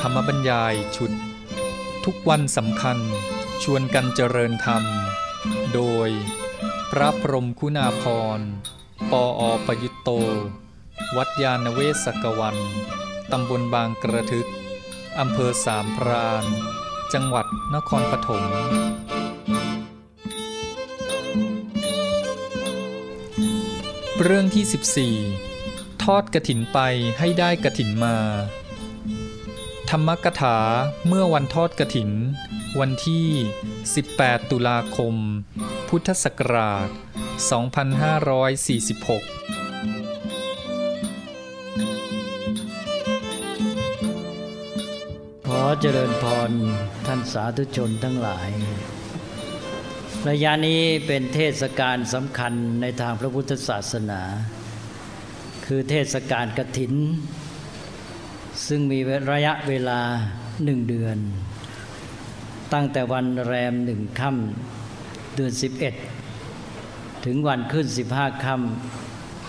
ธรรมบรรยายชุด ทุกวันสำคัญชวนกันเจริญธรรม โดย พระพรมคุณาพร ปออประยุตโต วัดยาณเวศกวัน ตำบลบางกระทึก อำเภอสามพราน จังหวัดนครปฐมเรื่องที่ 14 ทอดกระถินไปให้ได้กระถินมา ธรรมกถาเมื่อวันทอดกระถิน วันที่ 18 ตุลาคม พุทธศักราช 2546ขอเจริญพรท่านสาธุชนทั้งหลาย ระยะนี้เป็นเทศกาลสำคัญในทางพระพุทธศาสนา คือเทศกาลกฐิน ซึ่งมีระยะเวลาหนึ่งเดือน ตั้งแต่วันแรมหนึ่งค่ำเดือน 11 ถึงวันขึ้น 15ค่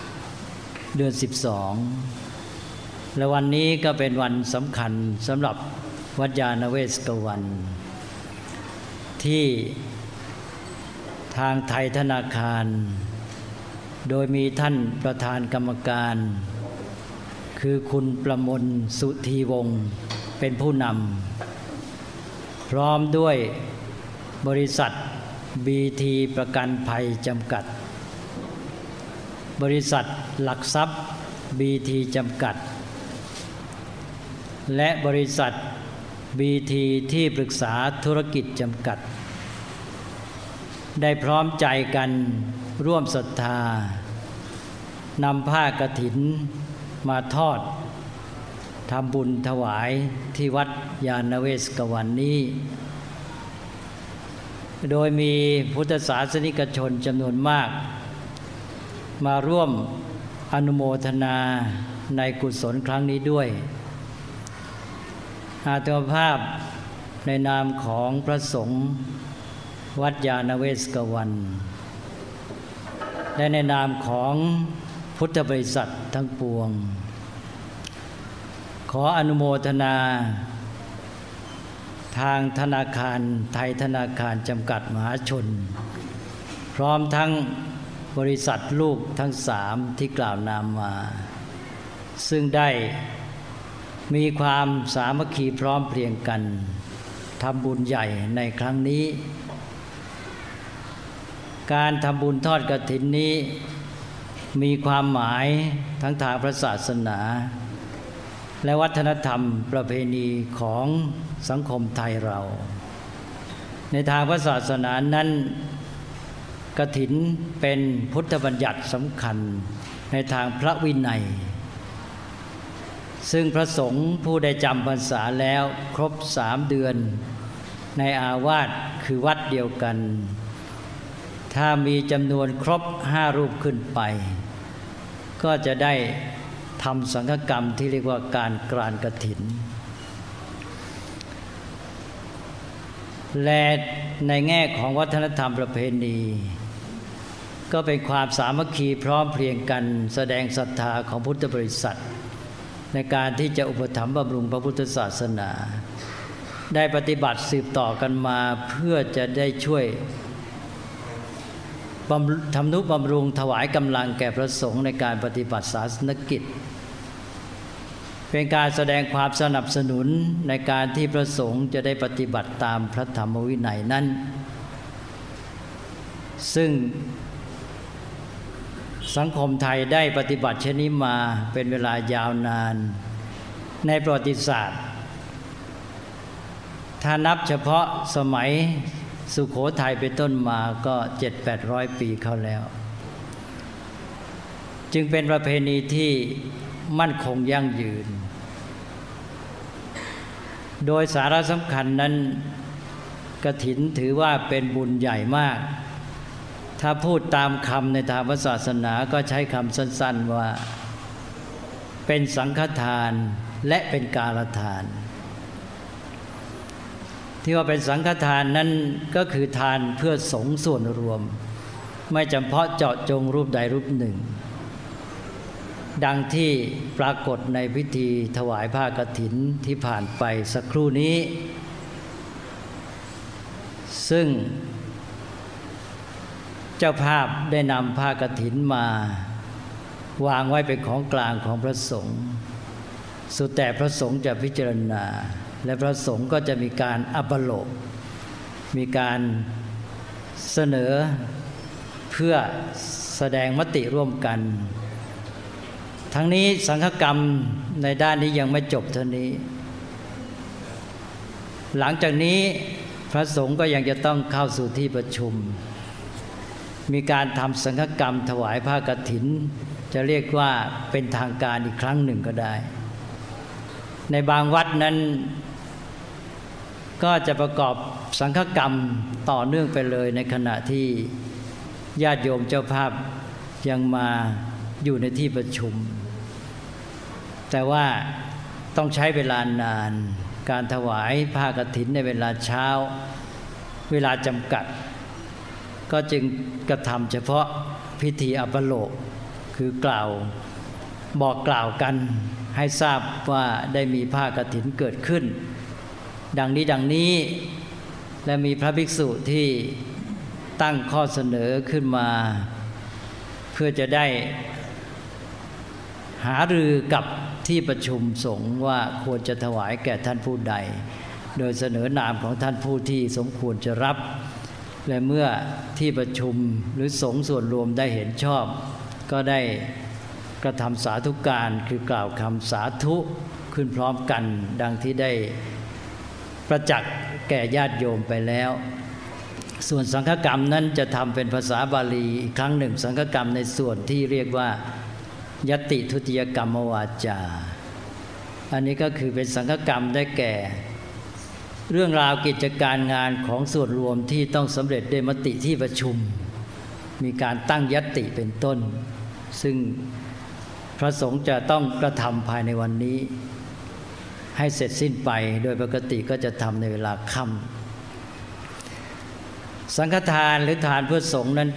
ำเดือน 12 และวันนี้ก็เป็นวันสำคัญสำหรับวัดยาณเวศกวัน ที่ทางไทยธนาคาร โดยมีท่านประธานกรรมการ คือคุณประมลสุธีวงศ์เป็นผู้นำพร้อมด้วยบริษัทบีทีประกันภัยจำกัด บริษัทหลักทรัพย์บีทีจำกัด และบริษัทบีทีที่ปรึกษาธุรกิจจำกัด ได้พร้อมใจกันร่วมศรัทธานำผ้ากฐิน มาทอดทำบุญถวายที่วัดยาณเวศกวันนี้ โดยมีพุทธศาสนิกชนจำนวนมาก มาร่วมอนุโมทนาในกุศลครั้งนี้ด้วย อาตมภาพในนามของพระสงฆ์วัดยาณเวศกวัน และในนามของ พุทธบริษัททั้งปวง ขออนุโมทนา ทางธนาคารไทยธนาคารจำกัดมหาชน พร้อมทั้งบริษัทลูกทั้งสามที่กล่าวนามมา ซึ่งได้มีความสามัคคีพร้อมเพรียงกันทำบุญใหญ่ในครั้งนี้ การทำบุญทอดกฐินนี้ มีความหมายทั้งทางพระศาสนา และวัฒนธรรมประเพณีของสังคมไทยเรา ในทางพระศาสนานั้นกฐินเป็นพุทธบัญญัติสำคัญในทางพระวินัย ซึ่งพระสงฆ์ผู้ได้จำพรรษาแล้วครบสามเดือน ในอาวาสคือวัดเดียวกัน ถ้ามีจำนวนครบห้ารูปขึ้นไป ก็จะได้ทำสังฆกรรมที่เรียกว่าการกรานกฐิน และในแง่ของวัฒนธรรมประเพณี ก็เป็นความสามัคคีพร้อมเพรียงกันแสดงศรัทธาของพุทธบริษัท ในการที่จะอุปถัมภ์บำรุงพระพุทธศาสนา ได้ปฏิบัติสืบต่อกันมาเพื่อจะได้ช่วย ทำนุบำรุงถวายกำลังแก่พระสงฆ์ในการปฏิบัติศาสนกิจ เป็นการแสดงความสนับสนุนในการที่พระสงฆ์จะได้ปฏิบัติตามพระธรรมวินัยนั้น ซึ่งสังคมไทยได้ปฏิบัติเช่นนี้มาเป็นเวลายาวนาน ในประวัติศาสตร์ ถ้านับเฉพาะสมัย สุขโขทัยเป็นต้นมาก็เจ็ดแปดร้อยปีเข้าแล้ว จึงเป็นประเพณีที่มั่นคงยั่งยืน โดยสาระสำคัญนั้นกระถินถือว่าเป็นบุญใหญ่มาก ถ้าพูดตามคำในทางศาสนาก็ใช้คำสั้น ๆว่า เป็นสังฆทานและเป็นกาลทาน ที่ว่าเป็นสังฆทานนั้นก็คือทานเพื่อสงส่วนรวม ไม่จำเพาะเจาะจงรูปใดรูปหนึ่ง ดังที่ปรากฏในพิธีถวายผ้ากฐินที่ผ่านไปสักครู่นี้ ซึ่งเจ้าภาพได้นำผ้ากฐินมา วางไว้เป็นของกลางของพระสงฆ์สุดแต่พระสงฆ์จะพิจารณา และพระสงฆ์ก็จะมีการอัปโลกมีการเสนอเพื่อแสดงมติร่วมกัน ทั้งนี้สังฆกรรมในด้านนี้ยังไม่จบเท่านี้ หลังจากนี้พระสงฆ์ก็ยังจะต้องเข้าสู่ที่ประชุม มีการทำสังฆกรรมถวายผ้ากฐิน จะเรียกว่าเป็นทางการอีกครั้งหนึ่งก็ได้ ในบางวัดนั้น ก็จะประกอบสังฆกรรมต่อเนื่องไปเลยในขณะที่ญาติโยมเจ้าภาพยังมาอยู่ในที่ประชุม แต่ว่าต้องใช้เวลานาน การถวายผ้ากฐินในเวลาเช้า เวลาจำกัด ก็จึงกระทำเฉพาะพิธีอัปโลก คือกล่าวบอกกล่าวกันให้ทราบว่าได้มีผ้ากฐินเกิดขึ้น ดังนี้ดังนี้ และมีพระภิกษุที่ตั้งข้อเสนอขึ้นมา เพื่อจะได้ หารือกับที่ประชุมสงฆ์ว่าควรจะถวายแก่ท่านผู้ใด โดยเสนอนามของท่านผู้ที่สมควรจะรับ และเมื่อที่ประชุมหรือสงฆ์ส่วนรวมได้เห็นชอบ ก็ได้กระทำสาธุการคือกล่าวคำสาธุขึ้นพร้อมกันดังที่ได้ ประจักษ์แก่ญาติโยมไปแล้ว ส่วนสังฆกรรมนั้นจะทำเป็นภาษาบาลีอีกครั้งหนึ่ง สังฆกรรมในส่วนที่เรียกว่ายติทุติยกรรมวาจา อันนี้ก็คือเป็นสังฆกรรมได้แก่ เรื่องราวกิจการงานของส่วนรวมที่ต้องสำเร็จด้วยมติที่ประชุม มีการตั้งยติเป็นต้น ซึ่งพระสงฆ์จะต้องกระทำภายในวันนี้ ให้เสร็จสิ้นไปโดยปกติก็จะทำในเวลาค่ำสังฆทานหรือทานเพื่อสงฆ์นั้น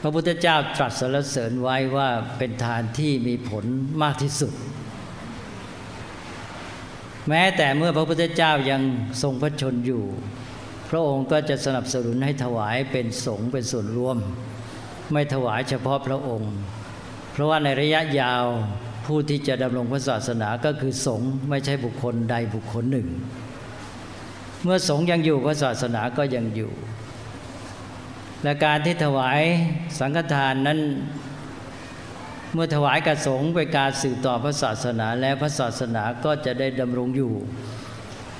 พระพุทธเจ้าตรัสสรรเสริญไว้ว่าเป็นทานที่มีผลมากที่สุด แม้แต่เมื่อพระพุทธเจ้ายังทรงพระชนอยู่ พระองค์ก็จะสนับสนุนให้ถวายเป็นสงฆ์เป็นส่วนรวม ไม่ถวายเฉพาะพระองค์ เพราะว่าในระยะยาว ผู้ที่จะดำรงพระศาสนาก็คือสงฆ์ไม่ใช่บุคคลใดบุคคลหนึ่ง เมื่อสงฆ์ยังอยู่พระศาสนาก็ยังอยู่ และการที่ถวายสังฆทานนั้น เมื่อถวายกับสงฆ์เป็นการสืบต่อพระศาสนาและพระศาสนาก็จะได้ดำรงอยู่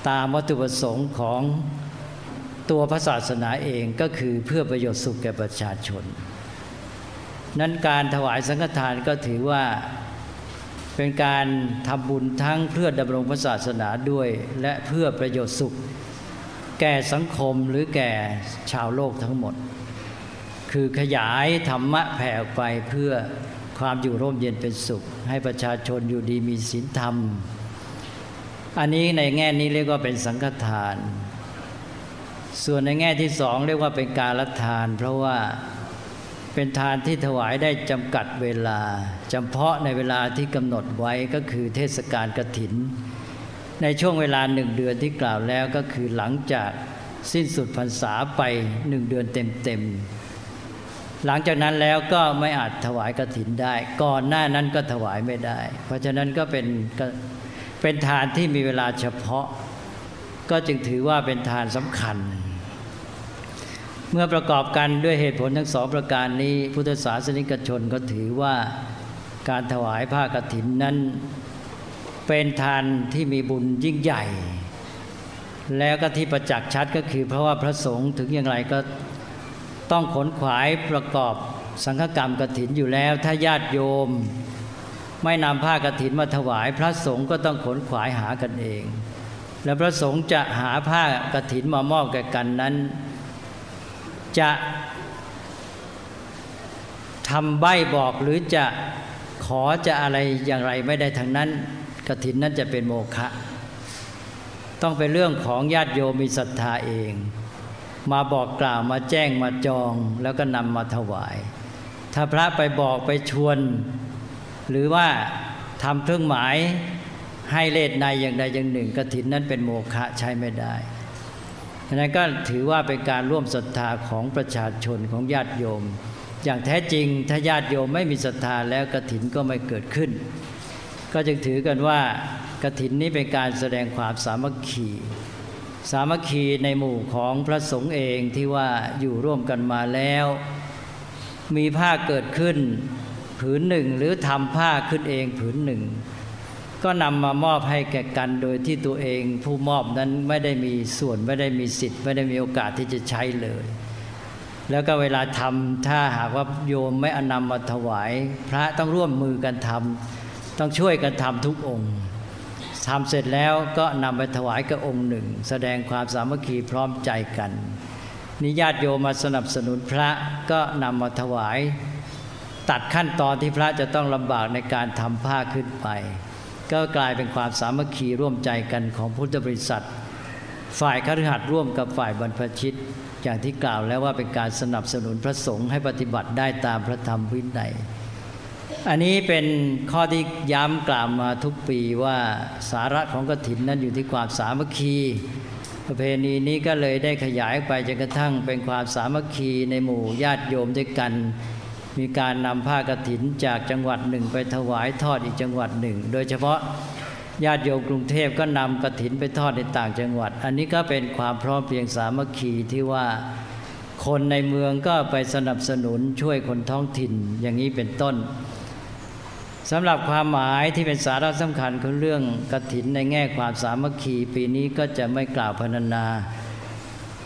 ตามวัตถุประสงค์ของตัวพระศาสนาเองก็คือเพื่อประโยชน์สุขแก่ประชาชน นั้นการถวายสังฆทานก็ถือว่า เป็นการทำบุญทั้งเพื่อดำรงพระศาสนาด้วย และเพื่อประโยชน์สุข แก่สังคมหรือแก่ชาวโลกทั้งหมด คือขยายธรรมะแผ่ออกไปเพื่อความอยู่ร่มเย็นเป็นสุข ให้ประชาชนอยู่ดีมีศีลธรรม อันนี้ในแง่นี้เรียกว่าเป็นสังฆทาน ส่วนในแง่ที่สองเรียกว่าเป็นการละทาน เพราะว่า เป็นทานที่ถวายได้จำกัดเวลาจำเพาะในเวลาที่กำหนดไว้ก็คือเทศกาลกรถิน ในช่วงเวลาหนึ่งเดือนที่กล่าวแล้วก็คือหลังจากสิ้นสุดพรรษาไปหนึ่งเดือนเต็มๆหลังจากนั้นแล้วก็ไม่อาจถวายกรถินได้ ก่อนหน้านั้นก็ถวายไม่ได้ เพราะฉะนั้นก็เป็นเป็นทานที่มีเวลาเฉพาะ ก็จึงถือว่าเป็นทานสำคัญ เมื่อประกอบกันด้วยเหตุผลทั้งสองประการนี้ พุทธศาสนิกชนก็ถือว่าการถวายผ้ากฐินนั้น เป็นทานที่มีบุญยิ่งใหญ่ แล้วก็ที่ประจักษ์ชัดก็คือเพราะว่าพระสงฆ์ถึงอย่างไรก็ต้องขนขวายประกอบสังฆกรรมกฐินอยู่แล้ว ถ้าญาติโยมไม่นำผ้ากฐินมาถวาย พระสงฆ์ก็ต้องขนขวายหากันเอง แล้วพระสงฆ์จะหาผ้ากฐินมามอบแก่กันนั้น จะทำใบบอกหรือจะขอจะอะไรอย่างไรไม่ได้ทั้งนั้นกฐินนั้นจะเป็นโมฆะต้องเป็นเรื่องของญาติโยมมีศรัทธาเอง มาบอกกล่าวมาแจ้งมาจองแล้วก็นำมาถวาย ถ้าพระไปบอกไปชวน หรือว่าทำเครื่องหมายให้เลดในอย่างใดอย่างหนึ่งกฐินนั้นเป็นโมฆะใช้ไม่ได้ะนั้นก็ถือว่าเป็นการร่วมศรัทธาของประชาชนของญาติโยม อย่างแท้จริงถ้าญาติโยมไม่มีศรัทธาแล้วกฐินก็ไม่เกิดขึ้น ก็จึงถือกันว่ากฐินนี้เป็นการแสดงความสามัคคีสามัคคีในหมู่ของพระสงฆ์เองที่ว่าอยู่ร่วมกันมาแล้ว มีผ้าเกิดขึ้น ผืนหนึ่งหรือทำผ้าขึ้นเองผืนหนึ่ง ก็นำมามอบให้แก่กันโดยที่ตัวเองผู้มอบนั้นไม่ได้มีส่วนไม่ได้มีสิทธิ์ ไม่ได้มีโอกาสที่จะใช้เลย แล้วก็เวลาทำถ้าหากว่าโยมไม่อนำมาถวาย พระต้องร่วมมือกันทำต้องช่วยกันทำทุกองค์ทำเสร็จแล้วก็นำไปถวายกับองค์หนึ่ง แสดงความสามัคคีพร้อมใจกันนิญาติโยมมาสนับสนุนพระก็นำมาถวาย ตัดขั้นตอนที่พระจะต้องลำบากในการทำผ้าขึ้นไป ก็กลายเป็นความสามัคคีร่วมใจกันของพุทธบริษัท ฝ่ายคฤหัสถ์ร่วมกับฝ่ายบรรพชิต อย่างที่กล่าวแล้วว่าเป็นการสนับสนุนพระสงฆ์ให้ปฏิบัติได้ตามพระธรรมวินัยอันนี้เป็นข้อที่ย้ำกล่าวมาทุกปีว่าสาระของกฐินนั้นอยู่ที่ความสามัคคี ประเพณีนี้ก็เลยได้ขยายไปจนกระทั่งเป็นความสามัคคีในหมู่ญาติโยมด้วยกัน มีการนำผ้ากฐินจากจังหวัดหนึ่ง ไปถวายทอดอีกจังหวัดหนึ่ง โดยเฉพาะญาติโยมกรุงเทพก็นำกฐินไปทอดในต่างจังหวัด อันนี้ก็เป็นความพร้อมเพียงสามัคคีที่ว่าคนในเมืองก็ไปสนับสนุนช่วยคนท้องถิ่นอย่างนี้เป็นต้นสำหรับความหมายที่เป็นสาระสำคัญของเรื่องกฐินในแง่ความสามัคคี ปีนี้ก็จะไม่กล่าวพรรณนา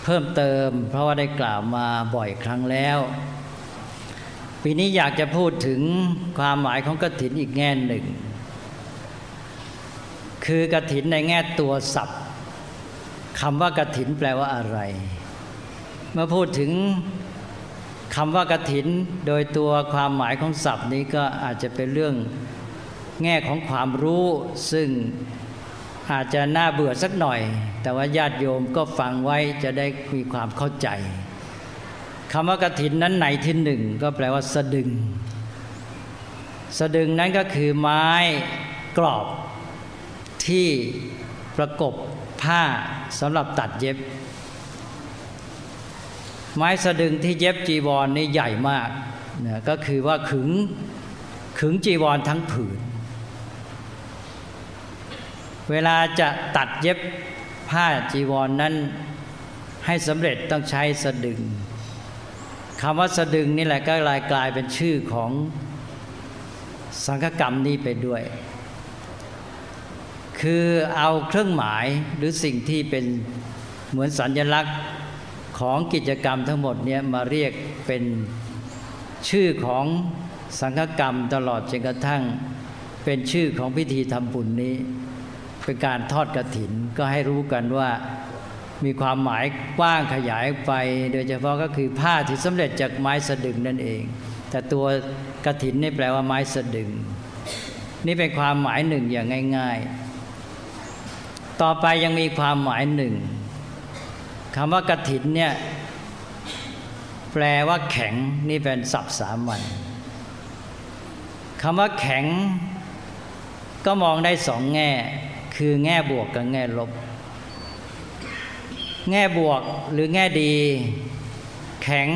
เพิ่มเติม เพราะว่าได้กล่าวมาบ่อยครั้งแล้ว ปีนี้อยากจะพูดถึงความหมายของกฐินอีกแง่หนึ่ง คือกฐินในแง่ตัวศัพท์คำว่ากฐินแปลว่าอะไร เมื่อพูดถึงคำว่ากฐินโดยตัวความหมายของศัพท์นี้ก็อาจจะเป็นเรื่องแง่ของความรู้ ซึ่งอาจจะน่าเบื่อสักหน่อย แต่ว่าญาติโยมก็ฟังไว้จะได้มีความเข้าใจ คำว่ากฐินนั้นไหนที่หนึ่งก็แปลว่าสะดึง สะดึงนั้นก็คือไม้กรอบที่ประกบผ้าสำหรับตัดเย็บ ไม้สะดึงที่เย็บจีวรนนี่ใหญ่มากนะก็คือว่าขึงขึงจีวรทั้งผืน เวลาจะตัดเย็บผ้าจีวรนนั้นให้สำเร็จต้องใช้สะดึง คำว่าสะดึงนี่แหละก็ลายกลายเป็นชื่อของสังฆกรรมนี้ไปด้วย คือเอาเครื่องหมายหรือสิ่งที่เป็นเหมือนสัญลักษณ์ของกิจกรรมทั้งหมดเนี่ยมาเรียกเป็นชื่อของสังฆกรรมตลอดจนกระทั่งเป็นชื่อของพิธีทำบุญนี้ เป็นการทอดกระถินก็ให้รู้กันว่า มีความหมายกว้างขยายไป โดยเฉพาะก็คือผ้าที่สำเร็จจากไม้สะดึงนั่นเอง แต่ตัวกระถินนี่แปลว่าไม้สะดึง นี่เป็นความหมายหนึ่งอย่างง่าย ๆ ต่อไปยังมีความหมายหนึ่งคำว่ากระถินเนี่ยแปลว่าแข็งนี่เป็นศัพท์สามัญคำว่าแข็ง ก็มองได้สองแง่ คือแง่บวกกับแง่ลบ แง่บวกหรือแง่ดี แข็ง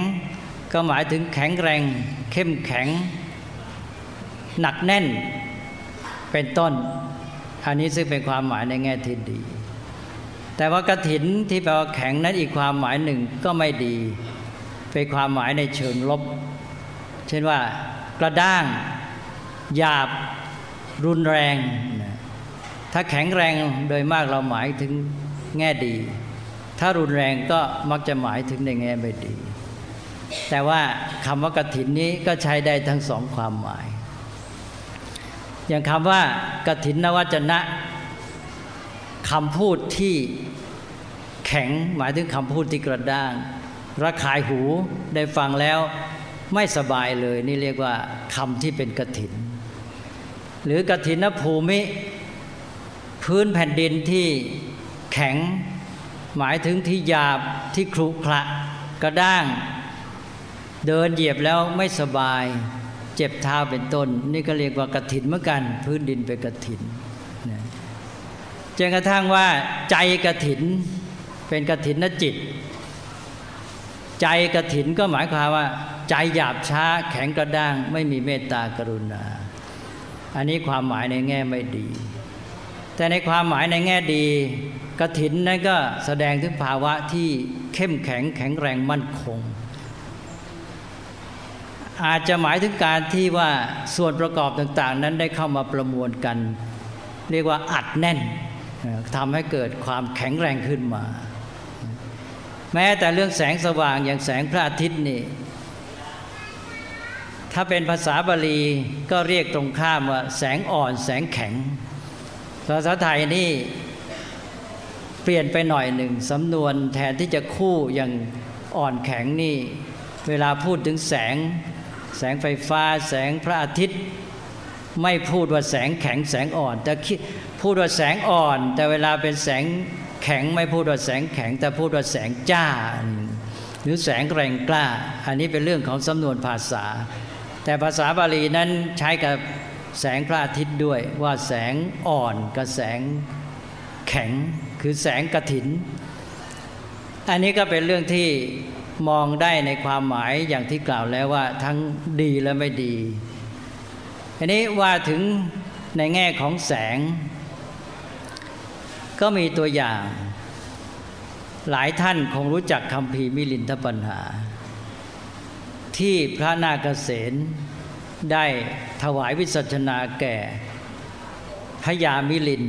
ก็หมายถึงแข็งแรง เข้มแข็ง หนักแน่น เป็นต้น อันนี้ซึ่งเป็นความหมายในแง่ที่ดี แต่ว่ากระถินที่แปลว่าแข็งนั้นอีกความหมายหนึ่งก็ไม่ดี เป็นความหมายในเชิงลบ เช่นว่ากระด้าง หยาบ รุนแรง ถ้าแข็งแรงโดยมากเราหมายถึงแง่ดี ถ้ารุนแรงก็มักจะหมายถึงในแง่ไม่ดี แต่ว่าคำว่ากฐินนี้ก็ใช้ได้ทั้งสองความหมาย อย่างคำว่ากฐินนวจนะคำพูดที่แข็งหมายถึงคำพูดที่กระด้างระคายหูได้ฟังแล้วไม่สบายเลยนี่เรียกว่าคำที่เป็นกฐิน หรือกฐินภูมิ พื้นแผ่นดินที่แข็ง หมายถึงที่หยาบที่ครุขระกระด้าง เดินเหยียบแล้วไม่สบาย เจ็บเท้าเป็นต้น นี่ก็เรียกว่ากระถินเหมือนกัน พื้นดินเป็นกระถินนะจนกระทั่งว่าใจกระถินเป็นกระถินนจิต ใจกระถินก็หมายความว่า ใจหยาบช้าแข็งกระด้าง ไม่มีเมตตากรุณา อันนี้ความหมายในแง่ไม่ดี แต่ในความหมายในแง่ดี กระถินนั้นก็แสดงถึงภาวะที่เข้มแข็งแข็งแรงมั่นคง อาจจะหมายถึงการที่ว่าส่วนประกอบต่างๆ นั้นได้เข้ามาประมวลกัน เรียกว่าอัดแน่นทำให้เกิดความแข็งแรงขึ้นมา แม้แต่เรื่องแสงสว่างอย่างแสงพระอาทิตย์นี่ถ้าเป็นภาษาบาลีก็เรียกตรงข้ามว่าแสงอ่อนแสงแข็งภาษาไทยนี่ เปลี่ยนไปหน่อยหนึ่งสำนวนแทนที่จะคู่อย่างอ่อนแข็งนี่ เวลาพูดถึงแสง แสงไฟฟ้า แสงพระอาทิตย์ ไม่พูดว่าแสงแข็งแสงอ่อน แต่พูดว่าแสงอ่อน แต่เวลาเป็นแสงแข็งไม่พูดว่าแสงแข็ง แต่พูดว่าแสงจ้า หรือแสงแรงกล้า อันนี้เป็นเรื่องของสำนวนภาษา แต่ภาษาบาลีนั้นใช้กับแสงพระอาทิตย์ด้วยว่าแสงอ่อนกับแสงแข็ง คือแสงกระถิน อันนี้ก็เป็นเรื่องที่มองได้ในความหมายอย่างที่กล่าวแล้วว่าทั้งดีและไม่ดี อันนี้ว่าถึงในแง่ของแสง ก็มีตัวอย่าง หลายท่านคงรู้จักคำพีมิลินทปัญหา ที่พระนาคเษนได้ถวายวิสัชนาแก่พระยามิลินท์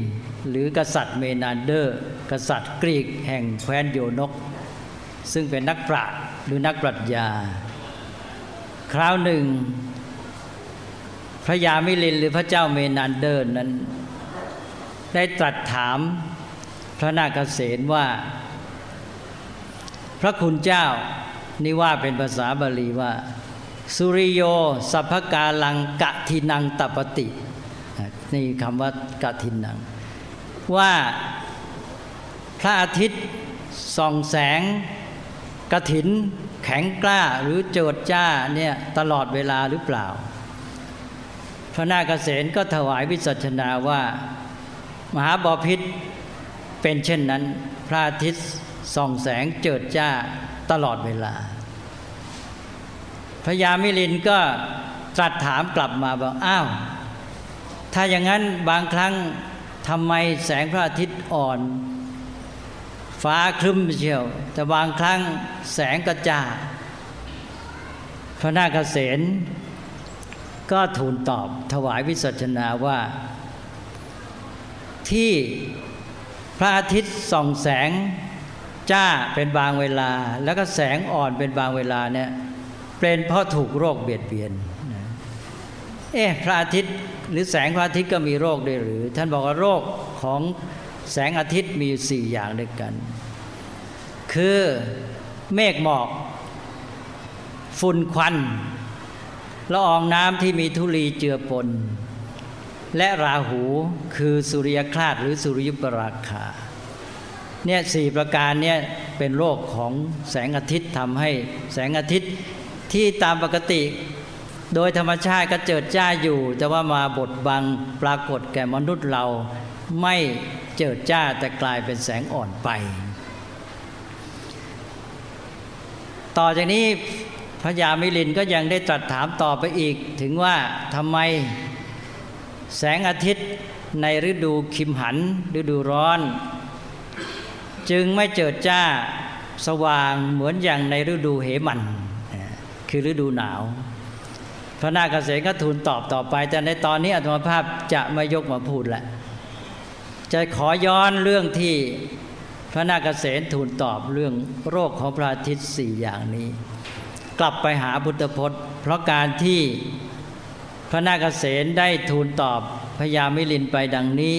หรือกษัตริย์เมนานเดอร์ กษัตริย์กรีกแห่งแคว้นโยนก ซึ่งเป็นนักปราชญ์หรือนักปรัชญา คราวหนึ่ง พระยามิลินท์หรือพระเจ้าเมนานเดอร์นั้น ได้ตรัสถามพระนาคเษนว่า พระคุณเจ้านี่ว่าเป็นภาษาบาลีว่า สุริโย สัพพกาลังกะทินังตปติ นี่คำว่ากะทินัง ว่าพระอาทิตย์ส่องแสงกระถินแข็งกล้าหรือโจดจ้าเนี่ยตลอดเวลาหรือเปล่า พระนาคเษนก็ถวายวิสัชนาว่า มหาบอพิษเป็นเช่นนั้น พระอาทิตย์ส่องแสงเจิดจ้าตลอดเวลา พระยามิลินก็ตรัสถามกลับมาบอกอ้าว ถ้าอย่างนั้นบางครั้ง ทำไมแสงพระอาทิตย์อ่อน ฟ้าครึ้มเชียว แต่บางครั้งแสงกระจ่าพระนาคเษนก็ทูลตอบถวายวิสัชนาว่า ที่พระอาทิตย์ส่องแสงจ้าเป็นบางเวลา แล้วก็แสงอ่อนเป็นบางเวลาเนี่ยเป็นเพราะถูกโรคเบียดเบียน เอ๊ะพระอาทิตย์ หรือแสงพระอาทิตย์ก็มีโรคด้วยหรือ ท่านบอกว่าโรคของแสงอาทิตย์มีสี่อย่างด้วยกัน คือเมฆหมอก ฝุ่นควันละอองน้ำที่มีธุลีเจือปน และราหูคือสุริยคลาดหรือสุริยุปราคาเนี่ยสี่ประการเนี่ยเป็นโรคของแสงอาทิตย์ทำให้แสงอาทิตย์ที่ตามปกติ โดยธรรมชาติก็เจิดจ้าอยู่ แต่ว่ามาบดบังปรากฏแก่มนุษย์เราไม่เจิดจ้าแต่กลายเป็นแสงอ่อนไป ต่อจากนี้พระยามิลินก็ยังได้ตรัสถามต่อไปอีก ถึงว่าทำไมแสงอาทิตย์ในฤดูคิมหันฤดูร้อน จึงไม่เจิดจ้าสว่างเหมือนอย่างในฤดูเหมัน คือฤดูหนาว พระนาคเษนก็ทูลตอบต่อไป แต่ในตอนนี้อาตมภาพจะไม่ยกมาพูดแหละจะขอย้อนเรื่องที่พระนาคเษนทูลตอบเรื่องโรคของพระอาทิตย์สี่อย่างนี้ กลับไปหาพุทธพจน์ เพราะการที่พระนาคเษนได้ทูลตอบพญามิลินไปดังนี้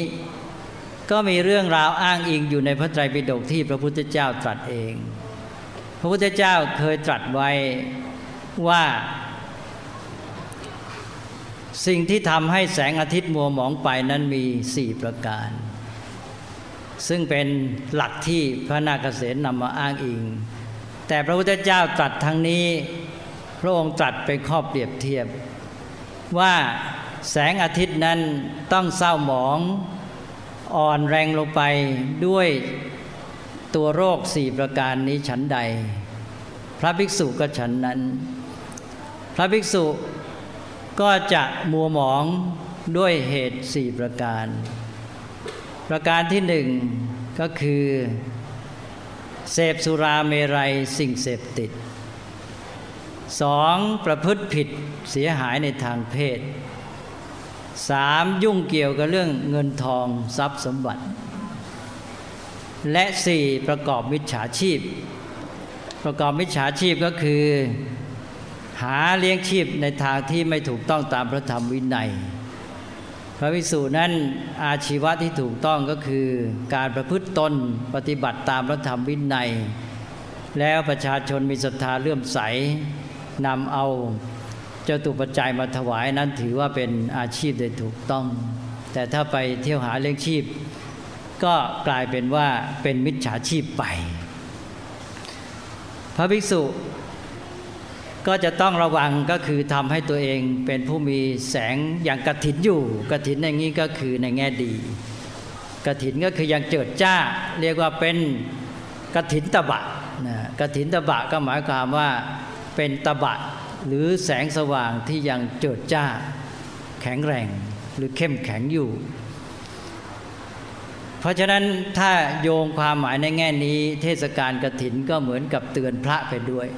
ก็มีเรื่องราวอ้างอิงอยู่ในพระไตรปิฎกที่พระพุทธเจ้าตรัสเอง พระพุทธเจ้าเคยตรัสไว้ว่า สิ่งที่ทำให้แสงอาทิตย์มัวหมองไปนั้นมีสี่ประการ ซึ่งเป็นหลักที่พระนาคเษนนำมาอ้างอิง แต่พระพุทธเจ้าตรัสทั้งนี้พระองค์ตรัสเป็นข้อเปรียบเทียบ ว่าแสงอาทิตย์นั้นต้องเศร้าหมองอ่อนแรงลงไปด้วยตัวโรคสี่ประการนี้ฉันใด พระภิกษุก็ฉันนั้น พระภิกษุ ก็จะมัวหมองด้วยเหตุสี่ประการ ประการที่หนึ่งก็คือ เสพสุราเมรัยสิ่งเสพติดสองประพฤติผิดเสียหายในทางเพศสามยุ่งเกี่ยวกับเรื่องเงินทองทรัพย์สมบัติ และสี่ประกอบมิจฉาชีพ ประกอบมิจฉาชีพก็คือ หาเลี้ยงชีพในทางที่ไม่ถูกต้องตามพระธรรมวินัย พระวิสูจนั้นอาชีวะที่ถูกต้องก็คือการประพฤติตนปฏิบัติตามพระธรรมวินัย แล้วประชาชนมีศรัทธาเลื่อมใสนำเอาเจ้าตุปัจจัยมาถวายนั้นถือว่าเป็นอาชีพโดยถูกต้อง แต่ถ้าไปเที่ยวหาเลี้ยงชีพ ก็กลายเป็นว่าเป็นมิจฉาชีพไป พระภิกษุ ก็จะต้องระวังก็คือทำให้ตัวเองเป็นผู้มีแสงอย่างกระถินอยู่กระถินอย่างนี้ก็คือในแง่ดีกระถินก็คือยังเจิดจ้า เรียกว่าเป็นกระถินตบะนะกระถินตบะก็หมายความว่าเป็นตบะหรือแสงสว่างที่ยังเจิดจ้า แข็งแรงหรือเข้มแข็งอยู่ เพราะฉะนั้นถ้าโยงความหมายในแง่นี้ เทศกาลกระถินก็เหมือนกับเตือนพระไปด้วย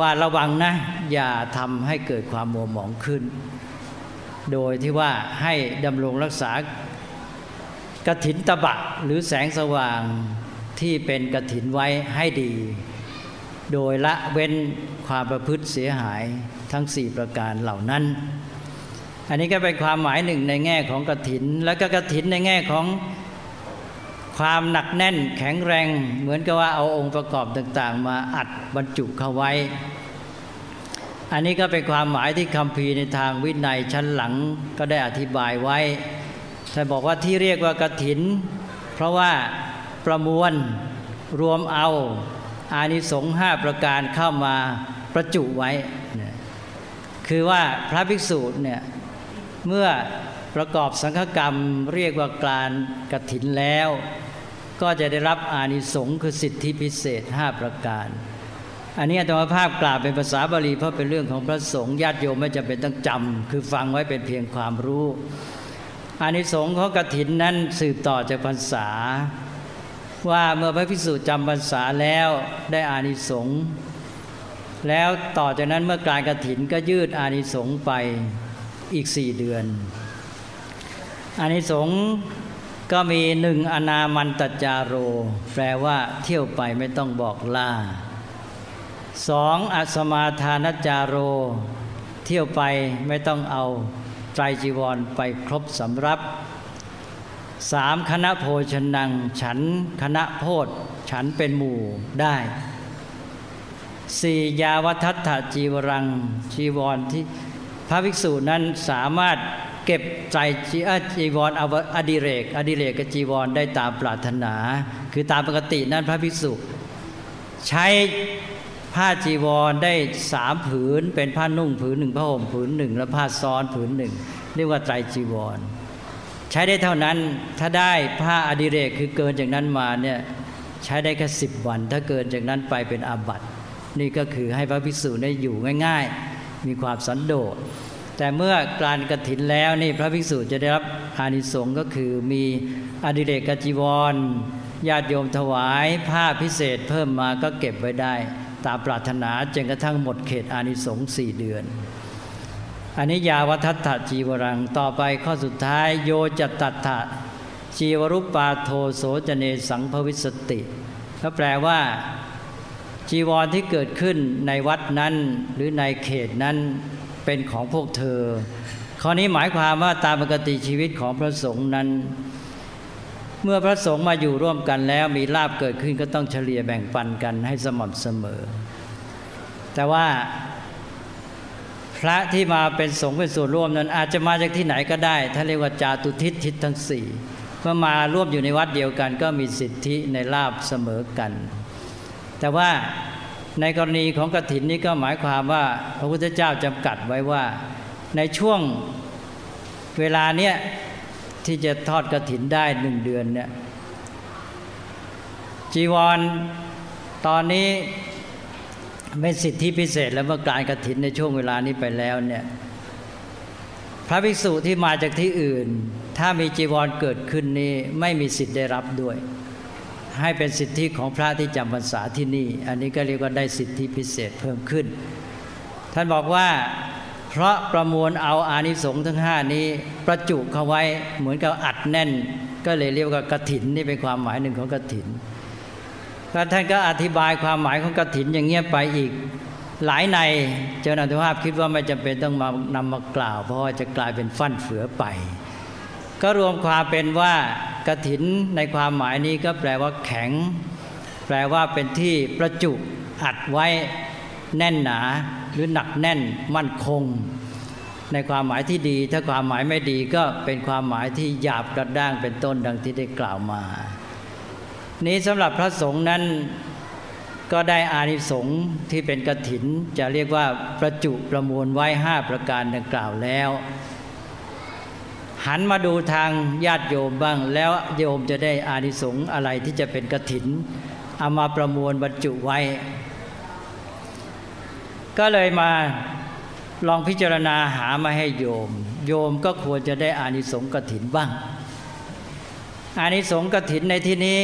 ว่าระวังนะ อย่าทำให้เกิดความมัวหมองขึ้น โดยที่ว่าให้ดำรงรักษากระถินตะบะหรือแสงสว่างที่เป็นกระถินไว้ให้ดี โดยละเว้นความประพฤติเสียหายทั้งสี่ประการเหล่านั้น อันนี้ก็เป็นความหมายหนึ่งในแง่ของกระถิน แล้วก็กระถินในแง่ของ ความหนักแน่นแข็งแรง เหมือนกับว่าเอาองค์ประกอบต่างๆ มาอัดบรรจุเข้าไว้ อันนี้ก็เป็นความหมายที่คำพีในทางวินัยชั้นหลังก็ได้อธิบายไว้ท่านบอกว่าที่เรียกว่ากระถิน เพราะว่าประมวลรวมเอาอานิสงส์ห้าประการเข้ามาประจุไว้ คือว่าพระภิกษุเนี่ยเมื่อประกอบสังฆกรรมเรียกว่าการกระถินแล้ว ก็จะได้รับอานิสงส์คือสิทธิพิเศษ 5 ประการ อันนี้ธรรมภาพกล่าวเป็นภาษาบาลีเพราะเป็นเรื่องของพระสงฆ์ญาติโยมไม่จำเป็นต้องจำคือฟังไว้เป็นเพียงความรู้อานิสงส์ของกฐินนั้นสืบต่อจากพรรษา ว่าเมื่อพระภิกษุจำพรรษาแล้วได้อานิสงส์แล้วต่อจากนั้นเมื่อกลายกฐินก็ยืดอานิสงส์ไปอีกสี่เดือนอานิสงส์ ก็มีหนึ่งอนามันตจาโร แปลว่าเที่ยวไปไม่ต้องบอกลาสองอสมาทานจาโร เที่ยวไปไม่ต้องเอาไตรจีวรไปครบสำรับสามคณะโภชนัง ฉันคณะโพธฉันเป็นหมู่ได้สี่ยาวัฏฐจีวรังจีวรที่พระภิกษุนั้นสามารถ เก็บใจจีวรอดิเรก อดิเรกกับจีวรได้ตามปรารถนา คือตามปกตินั้นพระภิกษุ ใช้ผ้าจีวรได้สามผืน เป็นผ้านุ่งผืนหนึ่งผ้าห่มผืนหนึ่งและผ้าซ้อนผืนหนึ่งเรียกว่าไตรจีวร ใช้ได้เท่านั้นถ้าได้ผ้าอดิเรกคือเกินจากนั้นมาเนี่ยใช้ได้แค่สิบวัน ถ้าเกินจากนั้นไปเป็นอาบัตินี่ก็คือให้พระภิกษุได้อยู่ง่าย ๆ มีความสันโดษ แต่เมื่อกลานกระถินแล้วนี่พระภิกษุจะได้รับอานิสงส์ก็คือมีอดิเรกจีวรญาติโยมถวายผ้าพิเศษเพิ่มมาก็เก็บไว้ได้ ตามปรารถนาจนกระทั่งหมดเขตอานิสงส์สี่เดือน อันนี้ยาวัฏฏะจีวรังต่อไปข้อสุดท้ายโยจตัตถะจีวรุปปาโทโสจเนสังภวิสติก็แปลว่าจีวรที่เกิดขึ้นในวัดนั้นหรือในเขตนั้น เป็นของพวกเธอ ข้อนี้หมายความว่าตามปกติชีวิตของพระสงฆ์นั้น เมื่อพระสงฆ์มาอยู่ร่วมกันแล้วมีลาบเกิดขึ้นก็ต้องเฉลี่ยแบ่งปันกันให้สม่ำเสมอ แต่ว่าพระที่มาเป็นสงฆ์เป็นส่วนร่วมนั้น อาจจะมาจากที่ไหนก็ได้ถ้าเรียกว่าจาตุทิศทิศทั้งสี่เมื่อมาร่วมอยู่ในวัดเดียวกัน ก็มีสิทธิในลาบเสมอกัน แต่ว่า ในกรณีของกฐินนี้ก็หมายความว่าพระพุทธเจ้าจำกัดไว้ว่า ในช่วงเวลาเนี้ยที่จะทอดกระถินได้หนึ่งเดือนเนี่ยจีวรตอนนี้เป็นสิทธิพิเศษแล้วเมื่อการกระถินในช่วงเวลานี้ไปแล้วเนี่ยพระภิกษุที่มาจากที่อื่น ถ้ามีจีวรเกิดขึ้นนี้ไม่มีสิทธิ์ได้รับด้วย ให้เป็นสิทธิของพระที่จำพรรษาที่นี่ อันนี้ก็เรียกว่าได้สิทธิพิเศษเพิ่มขึ้น ท่านบอกว่าเพราะประมวลเอาอานิสงส์ทั้งห้านี้ประจุเข้าไว้เหมือนกับอัดแน่น ก็เลยเรียกว่ากระถินนี่เป็นความหมายหนึ่งของกระถินพระท่านก็อธิบายความหมายของกระถินอย่างเงี้ยไปอีกหลายในเจ้าหน้าที่ภาพคิดว่าไม่จำเป็นต้องมานำมากล่าว เพราะว่าจะกลายเป็นฟั่นเฟือไป ก็รวมความเป็นว่ากระถินในความหมายนี้ก็แปลว่าแข็ง แปลว่าเป็นที่ประจุอัดไว้แน่นหนาหรือหนักแน่นมั่นคง ในความหมายที่ดี ถ้าความหมายไม่ดีก็เป็นความหมายที่หยาบกระด้างเป็นต้นดังที่ได้กล่าวมา นี้สำหรับพระสงฆ์นั้นก็ได้อานิสงส์ที่เป็นกระถิน จะเรียกว่าประจุประมวลไว้ห้าประการดังกล่าวแล้ว หันมาดูทางญาติโยมบ้าง แล้วโยมจะได้อานิสงส์อะไรที่จะเป็นกระถินเอามาประมวลบรรจุไว้ ก็เลยมาลองพิจารณาหามาให้โยม โยมก็ควรจะได้อานิสงส์กระถินบ้าง อานิสงส์กระถินในที่นี้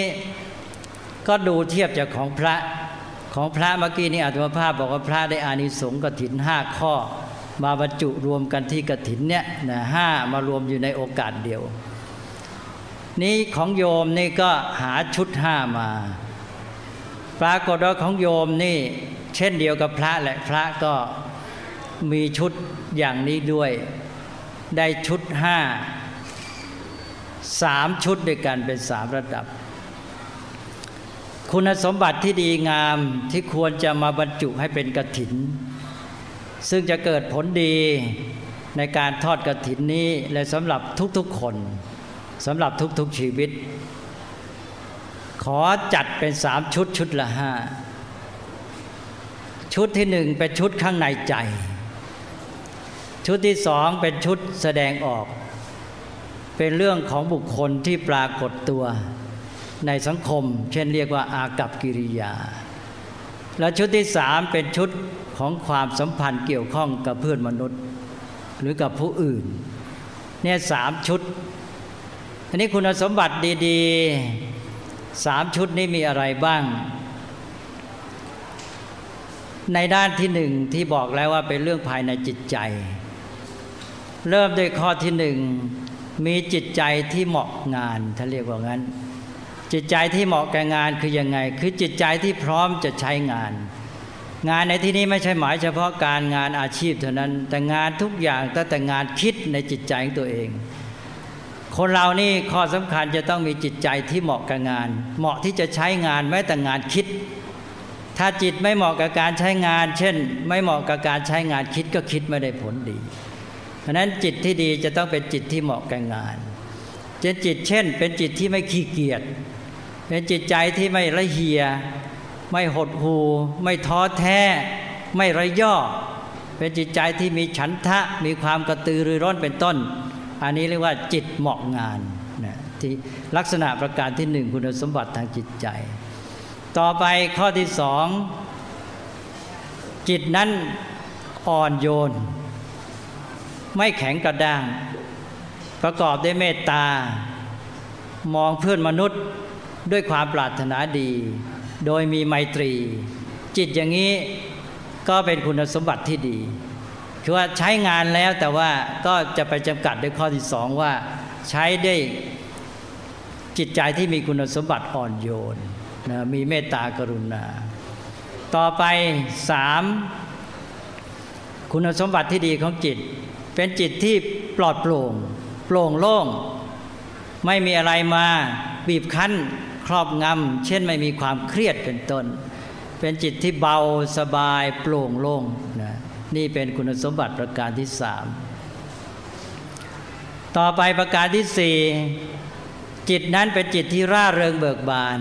ก็ดูเทียบจากของพระของพระเมื่อกี้นี้อัตมภาพบอกว่าพระได้อานิสงส์กระถินห้าข้อ มาบรรจุรวมกันที่กถินเนี่ยนะห้ามารวมอยู่ในโอกาสเดียว นี้ของโยมนี่ก็หาชุดห้ามา ปรากฏว่าของโยมนี่ เช่นเดียวกับพระแหละพระก็มีชุดอย่างนี้ด้วย ได้ชุดห้าสามชุดด้วยกันเป็นสามระดับ คุณสมบัติที่ดีงามที่ควรจะมาบรรจุให้เป็นกระถิน ซึ่งจะเกิดผลดีในการทอดกระถินนี้และสำหรับทุกๆคนสำหรับทุกๆชีวิต ขอจัดเป็นสามชุดชุดละห้าชุดที่หนึ่งเป็นชุดข้างในใจ ชุดที่สองเป็นชุดแสดงออก เป็นเรื่องของบุคคลที่ปรากฏตัวในสังคม เช่นเรียกว่าอากับกิริยา และชุดที่สามเป็นชุด ของความสัมพันธ์เกี่ยวข้องกับเพื่อนมนุษย์ หรือกับผู้อื่นเนี่ยสามชุด อันนี้คุณสมบัติดีๆสามชุดนี้มีอะไรบ้าง ในด้านที่หนึ่งที่บอกแล้วว่าเป็นเรื่องภายในจิตใจ เริ่มด้วยข้อที่หนึ่งมีจิตใจที่เหมาะงานถ้าเรียกว่างั้น จิตใจที่เหมาะแก่งานคือยังไง คือจิตใจที่พร้อมจะใช้งาน งานในที่นี้ไม่ใช่หมายเฉพาะการงานอาชีพเท่านั้น แต่งานทุกอย่างตั้งแต่งานคิดในจิตใจของตัวเอง คนเรานี่ข้อสำคัญจะต้องมีจิตใจที่เหมาะกับงาน เหมาะที่จะใช้งานแม้แต่งานคิด ถ้าจิตไม่เหมาะกับการใช้งาน เช่น ไม่เหมาะกับการใช้งานคิดก็คิดไม่ได้ผลดีเพราะนั้นจิตที่ดีจะต้องเป็นจิตที่เหมาะกับงานจะจิตเช่น เป็นจิตที่ไม่ขี้เกียจเป็นจิตใจที่ไม่ละเหีย ไม่หดหูไม่ท้อแท้ ไม่ระย่อ เป็นจิตใจที่มีฉันทะ มีความกระตือรือร้นเป็นต้น อันนี้เรียกว่าจิตเหมาะงานนะที่ลักษณะประการที่หนึ่งคุณสมบัติทางจิตใจ ต่อไปข้อที่สองจิตนั้นอ่อนโยน ไม่แข็งกระด้าง ประกอบด้วยเมตตา มองเพื่อนมนุษย์ด้วยความปรารถนาดี โดยมีไมตรี จิตอย่างนี้ก็เป็นคุณสมบัติที่ดี คือว่าใช้งานแล้วแต่ว่าก็จะไปจำกัดด้วยข้อที่สองว่า ใช้ได้จิตใจที่มีคุณสมบัติอ่อนโยนนะมีเมตตากรุณา ต่อไปสามคุณสมบัติที่ดีของจิต เป็นจิตที่ปลอดโปร่ง โปร่งโล่ง ไม่มีอะไรมาบีบคั้น ครอบงำเช่นไม่มีความเครียดเป็นต้น เป็นจิตที่เบาสบายโปร่งโล่งนะนี่เป็นคุณสมบัติประการที่สามต่อไปประการที่สี่จิตนั้นเป็นจิตที่ร่าเริงเบิกบาน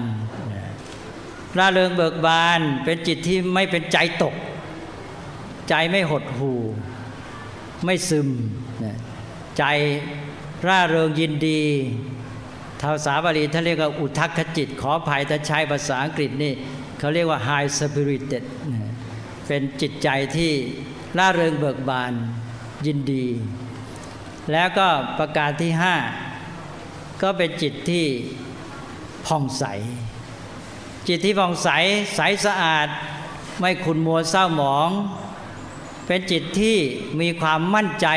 ร่าเริงเบิกบานเป็นจิตที่ไม่เป็นใจตก ใจไม่หดหู่ ไม่ซึม ใจร่าเริงยินดี ภาษาบาลีท่านเรียกว่าอุทักขจิต ขออภัยถ้าใช้ภาษาอังกฤษนี่เขาเรียกว่า high spirited เป็นจิตใจที่ร่าเริงเบิกบานยินดี แล้วก็ประการที่ห้าก็เป็นจิตที่ผ่องใส จิตที่ผ่องใสใสสะอาด ไม่ขุนมัวเศร้าหมอง เป็นจิตที่มีความมั่นใจ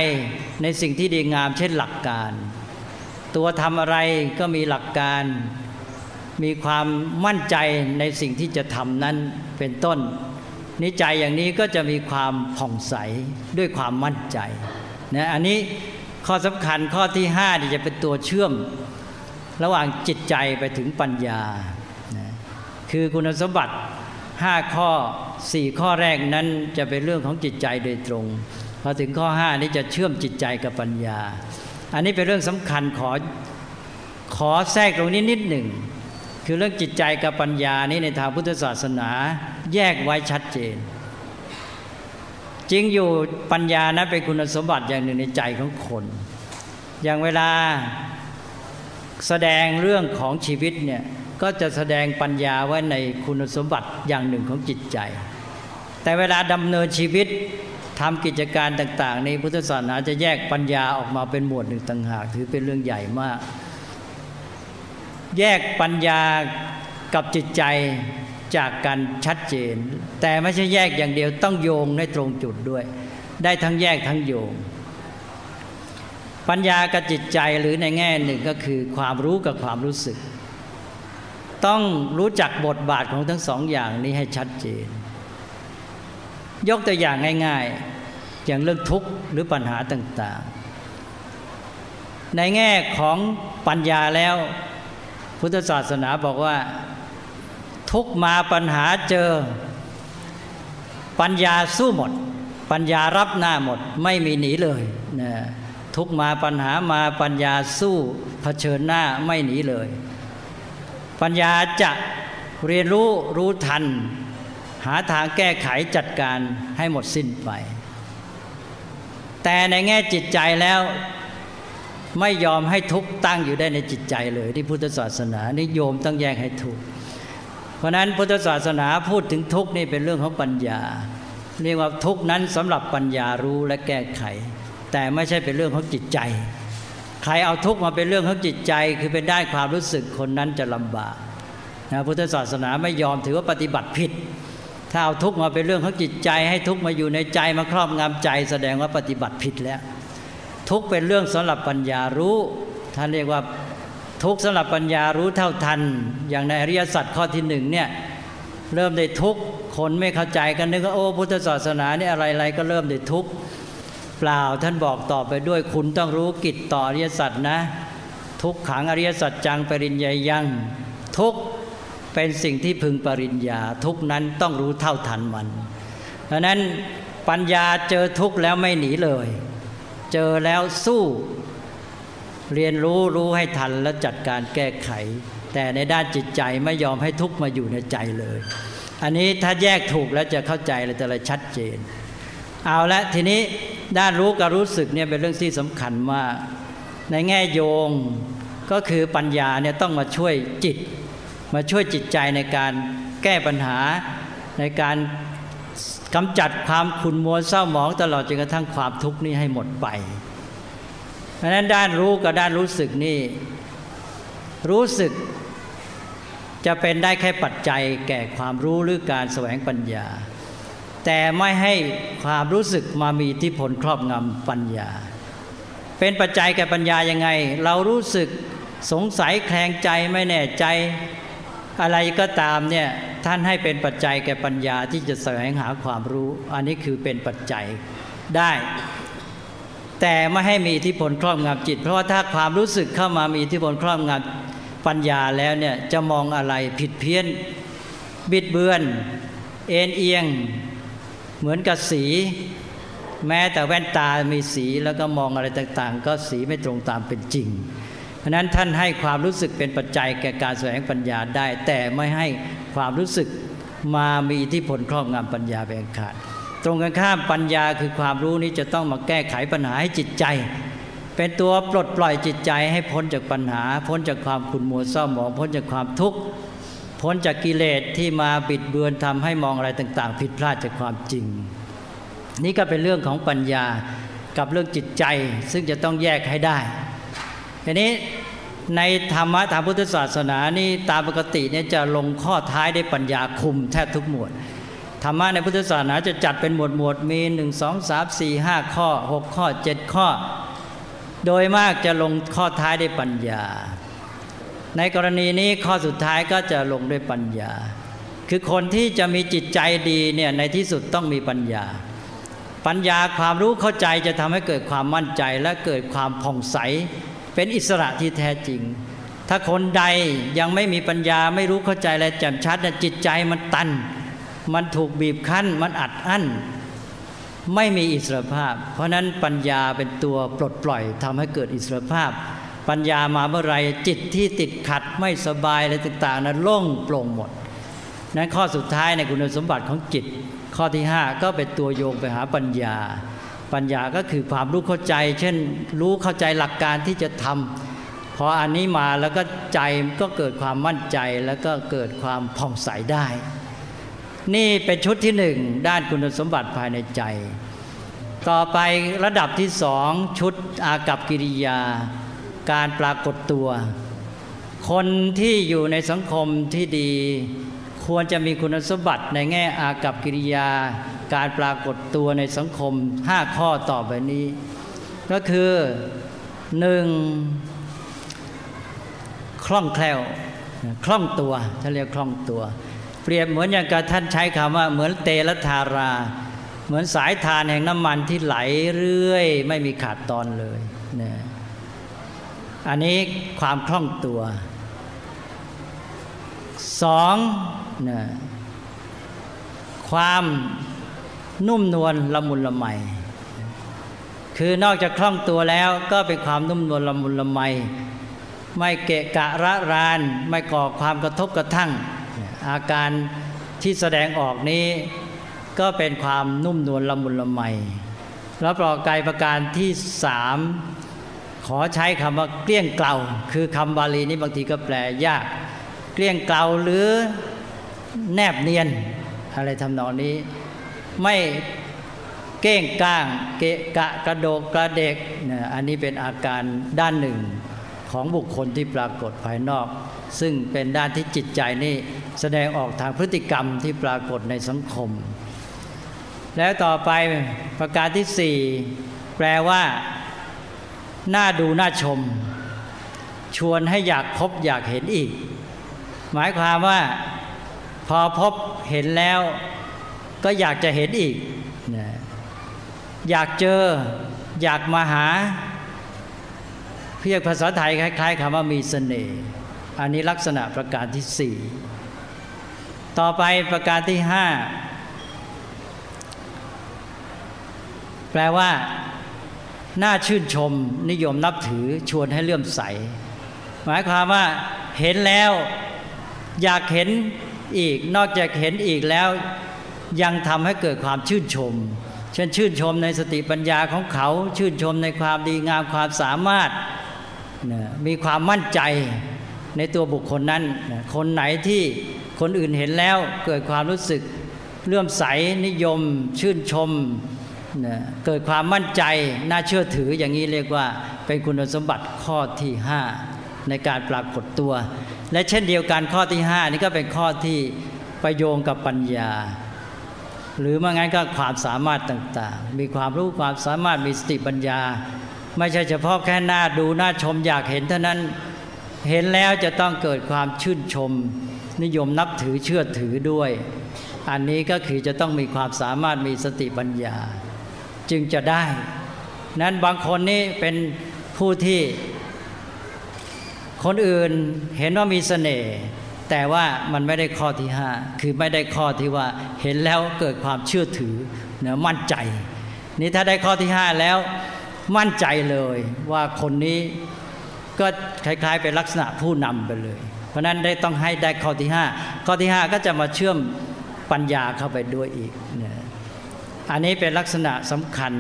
ในสิ่งที่ดีงามเช่นหลักการ ตัวทำอะไรก็มีหลักการ มีความมั่นใจในสิ่งที่จะทำนั้นเป็นต้น นิจใจอย่างนี้ก็จะมีความผ่องใสด้วยความมั่นใจนะอันนี้ข้อสำคัญข้อที่ห้าที่จะเป็นตัวเชื่อม ระหว่างจิตใจไปถึงปัญญานะคือคุณสมบัติห้าข้อสี่ข้อแรกนั้นจะเป็นเรื่องของจิตใจโดยตรง พอถึงข้อห้านี้จะเชื่อมจิตใจกับปัญญา อันนี้เป็นเรื่องสำคัญขอขอแทรกตรงนี้นิดหนึ่ง คือเรื่องจิตใจกับปัญญานี้ในทางพุทธศาสนา แยกไว้ชัดเจน จริงอยู่ปัญญานะเป็นคุณสมบัติอย่างหนึ่งในใจของคน อย่างเวลาแสดงเรื่องของชีวิตเนี่ยก็จะแสดงปัญญาไว้ในคุณสมบัติอย่างหนึ่งของจิตใจ แต่เวลาดำเนินชีวิต ทำกิจการต่าง ๆ ในพุทธศาสนาจะแยกปัญญาออกมาเป็นหมวดหนึ่งต่างหาก ถือเป็นเรื่องใหญ่มาก แยกปัญญากับจิตใจจากกันชัดเจน แต่ไม่ใช่แยกอย่างเดียวต้องโยงให้ตรงจุดด้วย ได้ทั้งแยกทั้งโยง ปัญญากับจิตใจหรือในแง่หนึ่งก็คือความรู้กับความรู้สึก ต้องรู้จักบทบาทของทั้งสองอย่างนี้ให้ชัดเจน ยกตัวอย่างง่าย ๆ อย่างเรื่องทุกข์หรือปัญหาต่าง ๆ ในแง่ของปัญญาแล้ว พุทธศาสนาบอกว่า ทุกมาปัญหาเจอ ปัญญาสู้หมด ปัญญารับหน้าหมดไม่มีหนีเลยนะทุกมาปัญหามาปัญญาสู้เผชิญหน้าไม่หนีเลย ปัญญาจะเรียนรู้รู้ทัน หาทางแก้ไขจัดการให้หมดสิ้นไป แต่ในแง่จิตใจแล้วไม่ยอมให้ทุกข์ตั้งอยู่ได้ในจิตใจเลย ที่พุทธศาสนานิยมต้องแยกให้ถูก เพราะนั้นพุทธศาสนาพูดถึงทุกข์นี่เป็นเรื่องของปัญญา เรียกว่าทุกข์นั้นสำหรับปัญญารู้และแก้ไข แต่ไม่ใช่เป็นเรื่องของจิตใจ ใครเอาทุกข์มาเป็นเรื่องของจิตใจ คือเป็นได้ความรู้สึกคนนั้นจะลำบากนะพุทธศาสนาไม่ยอมถือว่าปฏิบัติผิด ถ้าเอาทุกมาเป็นเรื่องของจิตใจ ให้ทุกมาอยู่ในใจมาครอบงำใจ แสดงว่าปฏิบัติผิดแล้ว ทุกเป็นเรื่องสำหรับปัญญารู้ท่านเรียกว่าทุกข์สำหรับปัญญารู้เท่าทัน อย่างในอริยสัจข้อที่หนึ่งเนี่ยเริ่มได้ทุกคนไม่เข้าใจกันนึกว่าโอ้พุทธศาสนาเนี่ยอะไรๆก็เริ่มได้ทุกเปล่าท่านบอกต่อไปด้วยคุณต้องรู้กิจต่ออริยสัจนะ ทุกขังอริยสัจจังปริญญายังทุก เป็นสิ่งที่พึงปริญญาทุกนั้นต้องรู้เท่าทันมันเพราะนั้นปัญญาเจอทุกแล้วไม่หนีเลย เจอแล้วสู้เรียนรู้รู้ให้ทันและจัดการแก้ไข แต่ในด้านจิตใจไม่ยอมให้ทุกมาอยู่ในใจเลย อันนี้ถ้าแยกถูกแล้วจะเข้าใจเลยแต่ละชัดเจน เอาละทีนี้ด้านรู้กับรู้สึกเนี่ยเป็นเรื่องที่สำคัญมากในแง่โยงก็คือปัญญาเนี่ยต้องมาช่วยจิต มาช่วยจิตใจในการแก้ปัญหาในการกำจัดความขุ่นมัวเศร้าหมองตลอดจนกระทั่งความทุกข์นี้ให้หมดไปเพราะนั้นด้านรู้กับด้านรู้สึกนี่รู้สึกจะเป็นได้แค่ปัจจัยแก่ความรู้หรือการแสวงปัญญา แต่ไม่ให้ความรู้สึกมามีอิทธิพลครอบงำปัญญา เป็นปัจจัยแก่ปัญญายังไง เรารู้สึกสงสัยแคลงใจไม่แน่ใจ อะไรก็ตามเนี่ยท่านให้เป็นปัจจัยแก่ปัญญาที่จะแสวงหาความรู้ อันนี้คือเป็นปัจจัยได้ แต่ไม่ให้มีอิทธิพลครอบงำจิต เพราะว่าถ้าความรู้สึกเข้ามามีอิทธิพลครอบงำปัญญาแล้วเนี่ยจะมองอะไรผิดเพี้ยน บิดเบือน เอ็นเอียง เหมือนกับสี แม้แต่แว่นตามีสีแล้วก็มองอะไรต่างๆ ก็สีไม่ตรงตามเป็นจริง เพราะนั้นท่านให้ความรู้สึกเป็นปัจจัยแก่การแสวงปัญญาได้ แต่ไม่ให้ความรู้สึกมามีอิทธิพลครอบงำปัญญาเป็นขาดตรงกันข้ามปัญญาคือความรู้นี้จะต้องมาแก้ไขปัญหาให้จิตใจ เป็นตัวปลดปล่อยจิตใจให้พ้นจากปัญหา พ้นจากความขุ่นมัวเศร้าหมองพ้นจากความทุกข์พ้นจากกิเลสที่มาบิดเบือนทำให้มองอะไรต่าง ๆ ผิดพลาดจากความจริง นี่ก็เป็นเรื่องของปัญญากับเรื่องจิตใจ ซึ่งจะต้องแยกให้ได้ ทีนี้ในธรรมะทางพุทธศาสนานี่ตามปกติเนี่ยจะลงข้อท้ายได้ปัญญาคุมแทบทุกหมวดธรรมะในพุทธศาสนาจะจัดเป็นหมวดหมวดมีหนึ่งสองสามสี่ห้าข้อหกข้อเจ็ดข้อ โดยมากจะลงข้อท้ายได้ปัญญา ในกรณีนี้ข้อสุดท้ายก็จะลงด้วยปัญญา คือคนที่จะมีจิตใจดีเนี่ยในที่สุดต้องมีปัญญา ปัญญาความรู้เข้าใจจะทำให้เกิดความมั่นใจและเกิดความผ่องใส เป็นอิสระที่แท้จริง ถ้าคนใดยังไม่มีปัญญาไม่รู้เข้าใจและแจ่มชัดจิตใจมันตัน มันถูกบีบคั้น มันอัดอั้น ไม่มีอิสรภาพ เพราะนั้นปัญญาเป็นตัวปลดปล่อยทำให้เกิดอิสรภาพ ปัญญามาเมื่อไรจิตที่ติดขัดไม่สบายอะไรต่างๆนั้นโล่งโปร่งหมดนั้นข้อสุดท้ายในคุณสมบัติของจิต ข้อที่ห้าก็เป็นตัวโยงไปหาปัญญา ปัญญาก็คือความรู้เข้าใจ เช่นรู้เข้าใจหลักการที่จะทำพออันนี้มาแล้วก็ใจก็เกิดความมั่นใจแล้วก็เกิดความผ่องใสได้ นี่เป็นชุดที่หนึ่งด้านคุณสมบัติภายในใจ ต่อไประดับที่สองชุดอากับกิริยา การปรากฏตัว คนที่อยู่ในสังคมที่ดี ควรจะมีคุณสมบัติในแง่อากับกิริยา การปรากฏตัวในสังคมห้าข้อต่อไปนี้ ก็คือหนึ่งคล่องแคล่วคล่องตัวท่าเรียกคล่องตัว เปรียบเหมือนอย่างกับท่านใช้คำว่า เหมือนเตลธารา เหมือนสายทานแห่งน้ำมันที่ไหลเรื่อย ไม่มีขาดตอนเลยนะอันนี้ความคล่องตัวสองนะความ นุ่มนวลละมุนละไมคือนอกจากคล่องตัวแล้วก็เป็นความนุ่มนวลละมุนละไมไม่เกะกะระราน ไม่ก่อความกระทบกระทั่ง อาการที่แสดงออกนี้ ก็เป็นความนุ่มนวลละมุนละไมแล้วปรอกายประการที่สามขอใช้คำว่าเกลี้ยงเกลาคือคำบาลีนี้บางทีก็แปลยาก เกลี้ยงเกลาหรือแนบเนียน อะไรทำนองนี้ ไม่เก้งก้างเกะกะกระโดกกระเดกนะอันนี้เป็นอาการด้านหนึ่งของบุคคลที่ปรากฏภายนอก ซึ่งเป็นด้านที่จิตใจนี่แสดงออกทางพฤติกรรมที่ปรากฏในสังคม แล้วต่อไปประการที่สี่แปลว่าน่าดูน่าชม ชวนให้อยากพบอยากเห็นอีก หมายความว่า พอพบเห็นแล้ว ก็อยากจะเห็นอีกนะอยากเจออยากมาหาเพียกภาษาไทยคล้ายๆคำว่ามีเสน่ห์อันนี้ลักษณะประการที่สี่ต่อไปประการที่ห้าแปลว่า น่าชื่นชมนิยมนับถือชวนให้เลื่อมใส หมายความว่าเห็นแล้ว อยากเห็นอีกนอกจากเห็นอีกแล้ว ยังทำให้เกิดความชื่นชม เช่นชื่นชมในสติปัญญาของเขา ชื่นชมในความดีงามความสามารถนะมีความมั่นใจในตัวบุคคลนั้นนะคนไหนที่คนอื่นเห็นแล้วเกิดความรู้สึกเลื่อมใสนิยม ชื่นชมนะเกิดความมั่นใจน่าเชื่อถืออย่างนี้เรียกว่าเป็นคุณสมบัติข้อที่ห้าในการปรากฏตัว และเช่นเดียวกันข้อที่ห้านี่ก็เป็นข้อที่ประโยงกับปัญญา หรือไม่งั้นก็ความสามารถต่างๆ มีความรู้ความสามารถมีสติปัญญา ไม่ใช่เฉพาะแค่หน้าดูหน้าชมอยากเห็นเท่านั้นเห็นแล้วจะต้องเกิดความชื่นชม นิยมนับถือเชื่อถือด้วย อันนี้ก็คือจะต้องมีความสามารถมีสติปัญญา จึงจะได้ นั้นบางคนนี่เป็นผู้ที่คนอื่นเห็นว่ามีเสน่ห์ แต่ว่ามันไม่ได้ข้อที่ห้าคือไม่ได้ข้อที่ว่าเห็นแล้วเกิดความเชื่อถือเนะมั่นใจ นี่ถ้าได้ข้อที่ห้าแล้วมั่นใจเลยว่าคนนี้ก็คล้ายๆเป็นลักษณะผู้นำไปเลย เพราะนั้นได้ต้องให้ได้ข้อที่ห้าข้อที่ห้าก็จะมาเชื่อมปัญญาเข้าไปด้วยอีกนะอันนี้เป็นลักษณะสำคัญ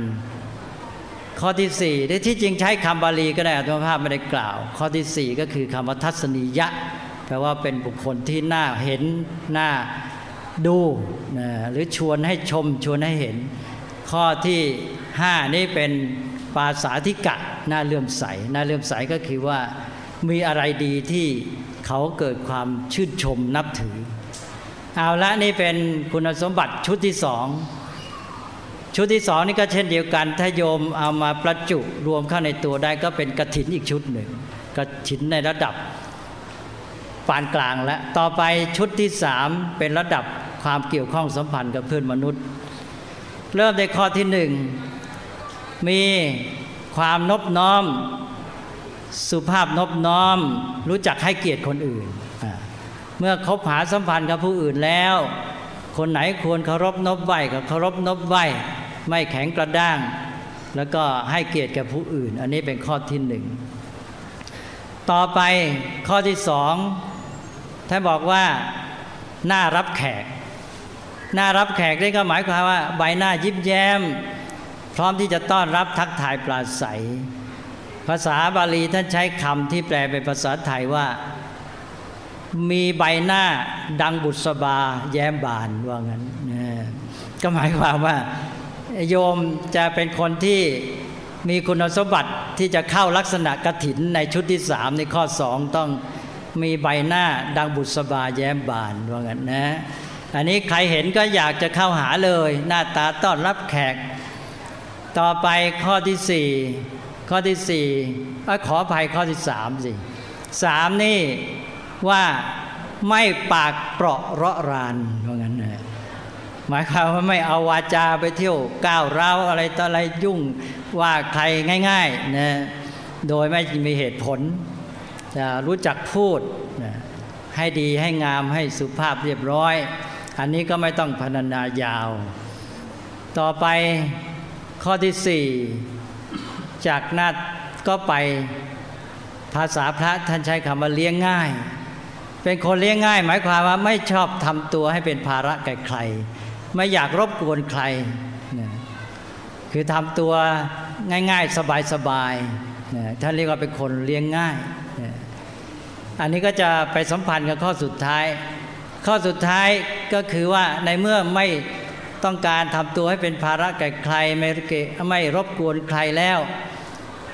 ข้อที่สี่ที่จริงใช้คำบาลีก็ได้อัตมภาพไม่ได้กล่าว ข้อที่สี่ก็คือคำว่าทัศนียะ แปลว่าเป็นบุคคลที่น่าเห็นน่าดูนะหรือชวนให้ชมชวนให้เห็น ข้อที่ห้านี่เป็นปาสาธิกะน่าเลื่อมใสน่าเลื่อมใสก็คือว่ามีอะไรดีที่เขาเกิดความชื่นชมนับถือ เอาละนี่เป็นคุณสมบัติชุดที่สองชุดที่สองนี่ก็เช่นเดียวกัน ถ้าโยมเอามาประจุรวมเข้าในตัวได้ก็เป็นกระถินอีกชุดหนึ่งกระถินในระดับ ปานกลางและต่อไปชุดที่สามเป็นระดับความเกี่ยวข้องสัมพันธ์กับเพื่อนมนุษย์ เริ่มในข้อที่หนึ่งมีความนบน้อม สุภาพนบน้อม รู้จักให้เกียรติคนอื่น เมื่อคบหาสัมพันธ์กับผู้อื่นแล้ว คนไหนควรเคารพนบไหวก็เคารพนบไหวไม่แข็งกระด้าง แล้วก็ให้เกียรติกับผู้อื่น อันนี้เป็นข้อที่หนึ่งต่อไปข้อที่สอง ท่านบอกว่าหน่ารับแขก หน่ารับแขกนี่ก็หมายความว่า ใบหน้ายิ้มแย้ม พร้อมที่จะต้อนรับทักทายปราศัย ภาษาบาลีท่านใช้คำที่แปลเป็นภาษาไทยว่า มีใบหน้าดังบุษบา แย้มบานว่างั้นก็หมายความว่า โยมจะเป็นคนที่มีคุณสมบัติที่จะเข้าลักษณะกระถินในชุดที่สามในข้อสองต้อง มีใบหน้าดังบุษบาแย้มบานว่างั้นนะ อันนี้ใครเห็นก็อยากจะเข้าหาเลย หน้าตาต้อนรับแขก ต่อไปข้อที่สี่ข้อที่สี่ขออภัยข้อที่สามสิสามนี่ว่าไม่ปากเปราะเราะรานว่างั้นนะหมายความว่าไม่เอาวาจาไปเที่ยวก้าวร้าวอะไรต่ออะไรยุ่งว่าใครง่ายๆนะโดยไม่มีเหตุผล รู้จักพูดให้ดีให้งามให้สุภาพเรียบร้อย อันนี้ก็ไม่ต้องพรรณนายาว ต่อไปข้อที่สี่จากนัดก็ไปภาษาพระท่านใช้คำว่าเลี้ยงง่าย เป็นคนเลี้ยงง่าย หมายความว่าไม่ชอบทำตัวให้เป็นภาระแก่ใคร ไม่อยากรบกวนใครนะคือทำตัวง่ายๆ สบายๆนะท่านเรียกว่าเป็นคนเลี้ยงง่าย อันนี้ก็จะไปสัมพันธ์กับข้อสุดท้าย ข้อสุดท้ายก็คือว่าในเมื่อไม่ต้องการทำตัวให้เป็นภาระแก่ใครไม่ไม่รบกวนใครแล้ว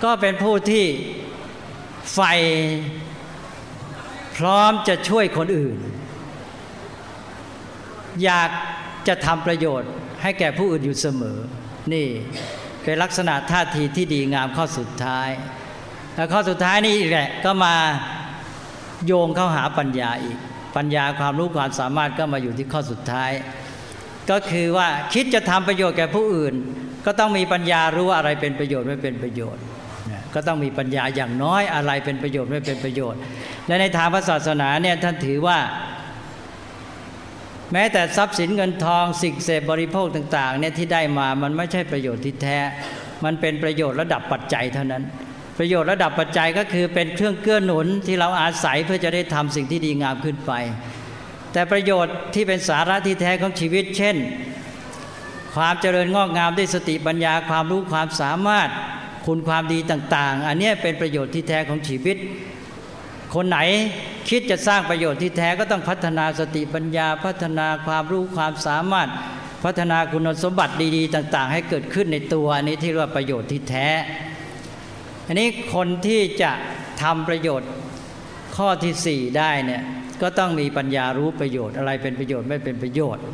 ก็เป็นผู้ที่ใฝ่พร้อมจะช่วยคนอื่น อยากจะทำประโยชน์ให้แก่ผู้อื่นอยู่เสมอ นี่เป็นลักษณะท่าทีที่ดีงามข้อสุดท้าย แล้วข้อสุดท้ายนี่อีกแหละก็มา โยงเข้าหาปัญญาอีก ปัญญาความรู้ความสามารถก็มาอยู่ที่ข้อสุดท้าย ก็คือว่าคิดจะทำประโยชน์แก่ผู้อื่น ก็ต้องมีปัญญารู้ว่าอะไรเป็นประโยชน์ไม่เป็นประโยชน์ ก็ต้องมีปัญญาอย่างน้อยอะไรเป็นประโยชน์ไม่เป็นประโยชน์ และในทางพระศาสนาเนี่ยท่านถือว่า แม้แต่ทรัพย์สินเงินทองสิ่งเสพบริโภคต่างๆเนี่ยที่ได้มามันไม่ใช่ประโยชน์ที่แท้ มันเป็นประโยชน์ระดับปัจจัยเท่านั้น ประโยชน์ระดับปัจจัยก็คือเป็นเครื่องเกื้อหนุนที่เราอาศัยเพื่อจะได้ทำสิ่งที่ดีงามขึ้นไป แต่ประโยชน์ที่เป็นสาระที่แท้ของชีวิต เช่น ความเจริญงอกงามด้วยสติปัญญาความรู้ความสามารถคุณความดีต่าง ๆ อันนี้เป็นประโยชน์ที่แท้ของชีวิต คนไหนคิดจะสร้างประโยชน์ที่แท้ก็ต้องพัฒนาสติปัญญา พัฒนาความรู้ความสามารถ พัฒนาคุณสมบัติดี ๆ ต่าง ๆ ให้เกิดขึ้นในตัวอันนี้ที่เรียกว่าประโยชน์ที่แท้ อันนี้คนที่จะทำประโยชน์ข้อที่สี่ได้เนี่ยก็ต้องมีปัญญารู้ประโยชน์อะไรเป็นประโยชน์ไม่เป็นประโยชน์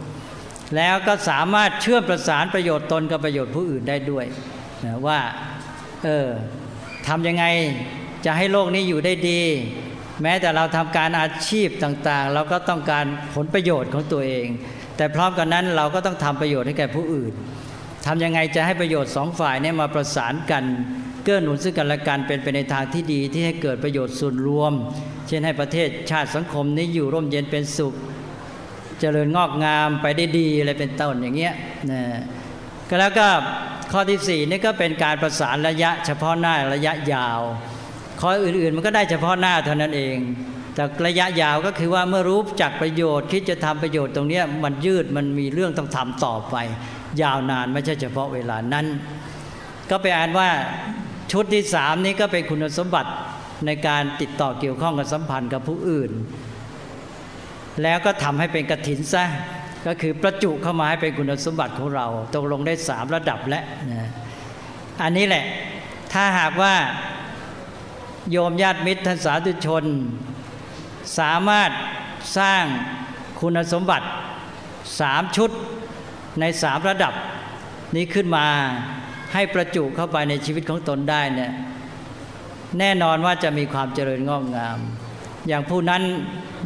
แล้วก็สามารถเชื่อมประสานประโยชน์ตนกับประโยชน์ผู้อื่นได้ด้วยนะว่าเออทำยังไงจะให้โลกนี้อยู่ได้ดี แม้แต่เราทำการอาชีพต่างๆ เราก็ต้องการผลประโยชน์ของตัวเอง แต่พร้อมกันนั้นเราก็ต้องทำประโยชน์ให้แก่ผู้อื่นทำยังไงจะให้ประโยชน์สองฝ่ายเนี้มาประสานกัน เกื้อหนุนซึ่งกันและกันเป็นไปในทางที่ดีที่ให้เกิดประโยชน์ส่วนรวม เช่นให้ประเทศชาติสังคมนี้อยู่ร่มเย็นเป็นสุข เจริญงอกงามไปได้ดีอะไรเป็นต้นอย่างเงี้ยนะก็แล้วก็ข้อที่สี่นี่ก็เป็นการประสานระยะเฉพาะหน้าระยะยาว ข้ออื่นๆมันก็ได้เฉพาะหน้าเท่านั้นเอง แต่ระยะยาวก็คือว่าเมื่อรู้จักประโยชน์คิดจะทำประโยชน์ตรงนี้มันยืดมันมีเรื่องต้องทำต่อไป ยาวนานไม่ใช่เฉพาะเวลานั้น ก็ไปอ่านว่า ชุดที่สามนี้ก็เป็นคุณสมบัติในการติดต่อเกี่ยวข้องกับสัมพันธ์กับผู้อื่น แล้วก็ทำให้เป็นกระถินซะก็คือประจุเข้ามาให้เป็นคุณสมบัติของเราตกลงได้สามระดับแล้วนะอันนี้แหละถ้าหากว่าโยมญาติมิตรท่านสาธุชน สามารถสร้างคุณสมบัติสามชุดในสามระดับนี้ขึ้นมา ให้ประจุเข้าไปในชีวิตของตนได้เนี่ยแน่นอนว่าจะมีความเจริญงอกงาม อย่างผู้นั้น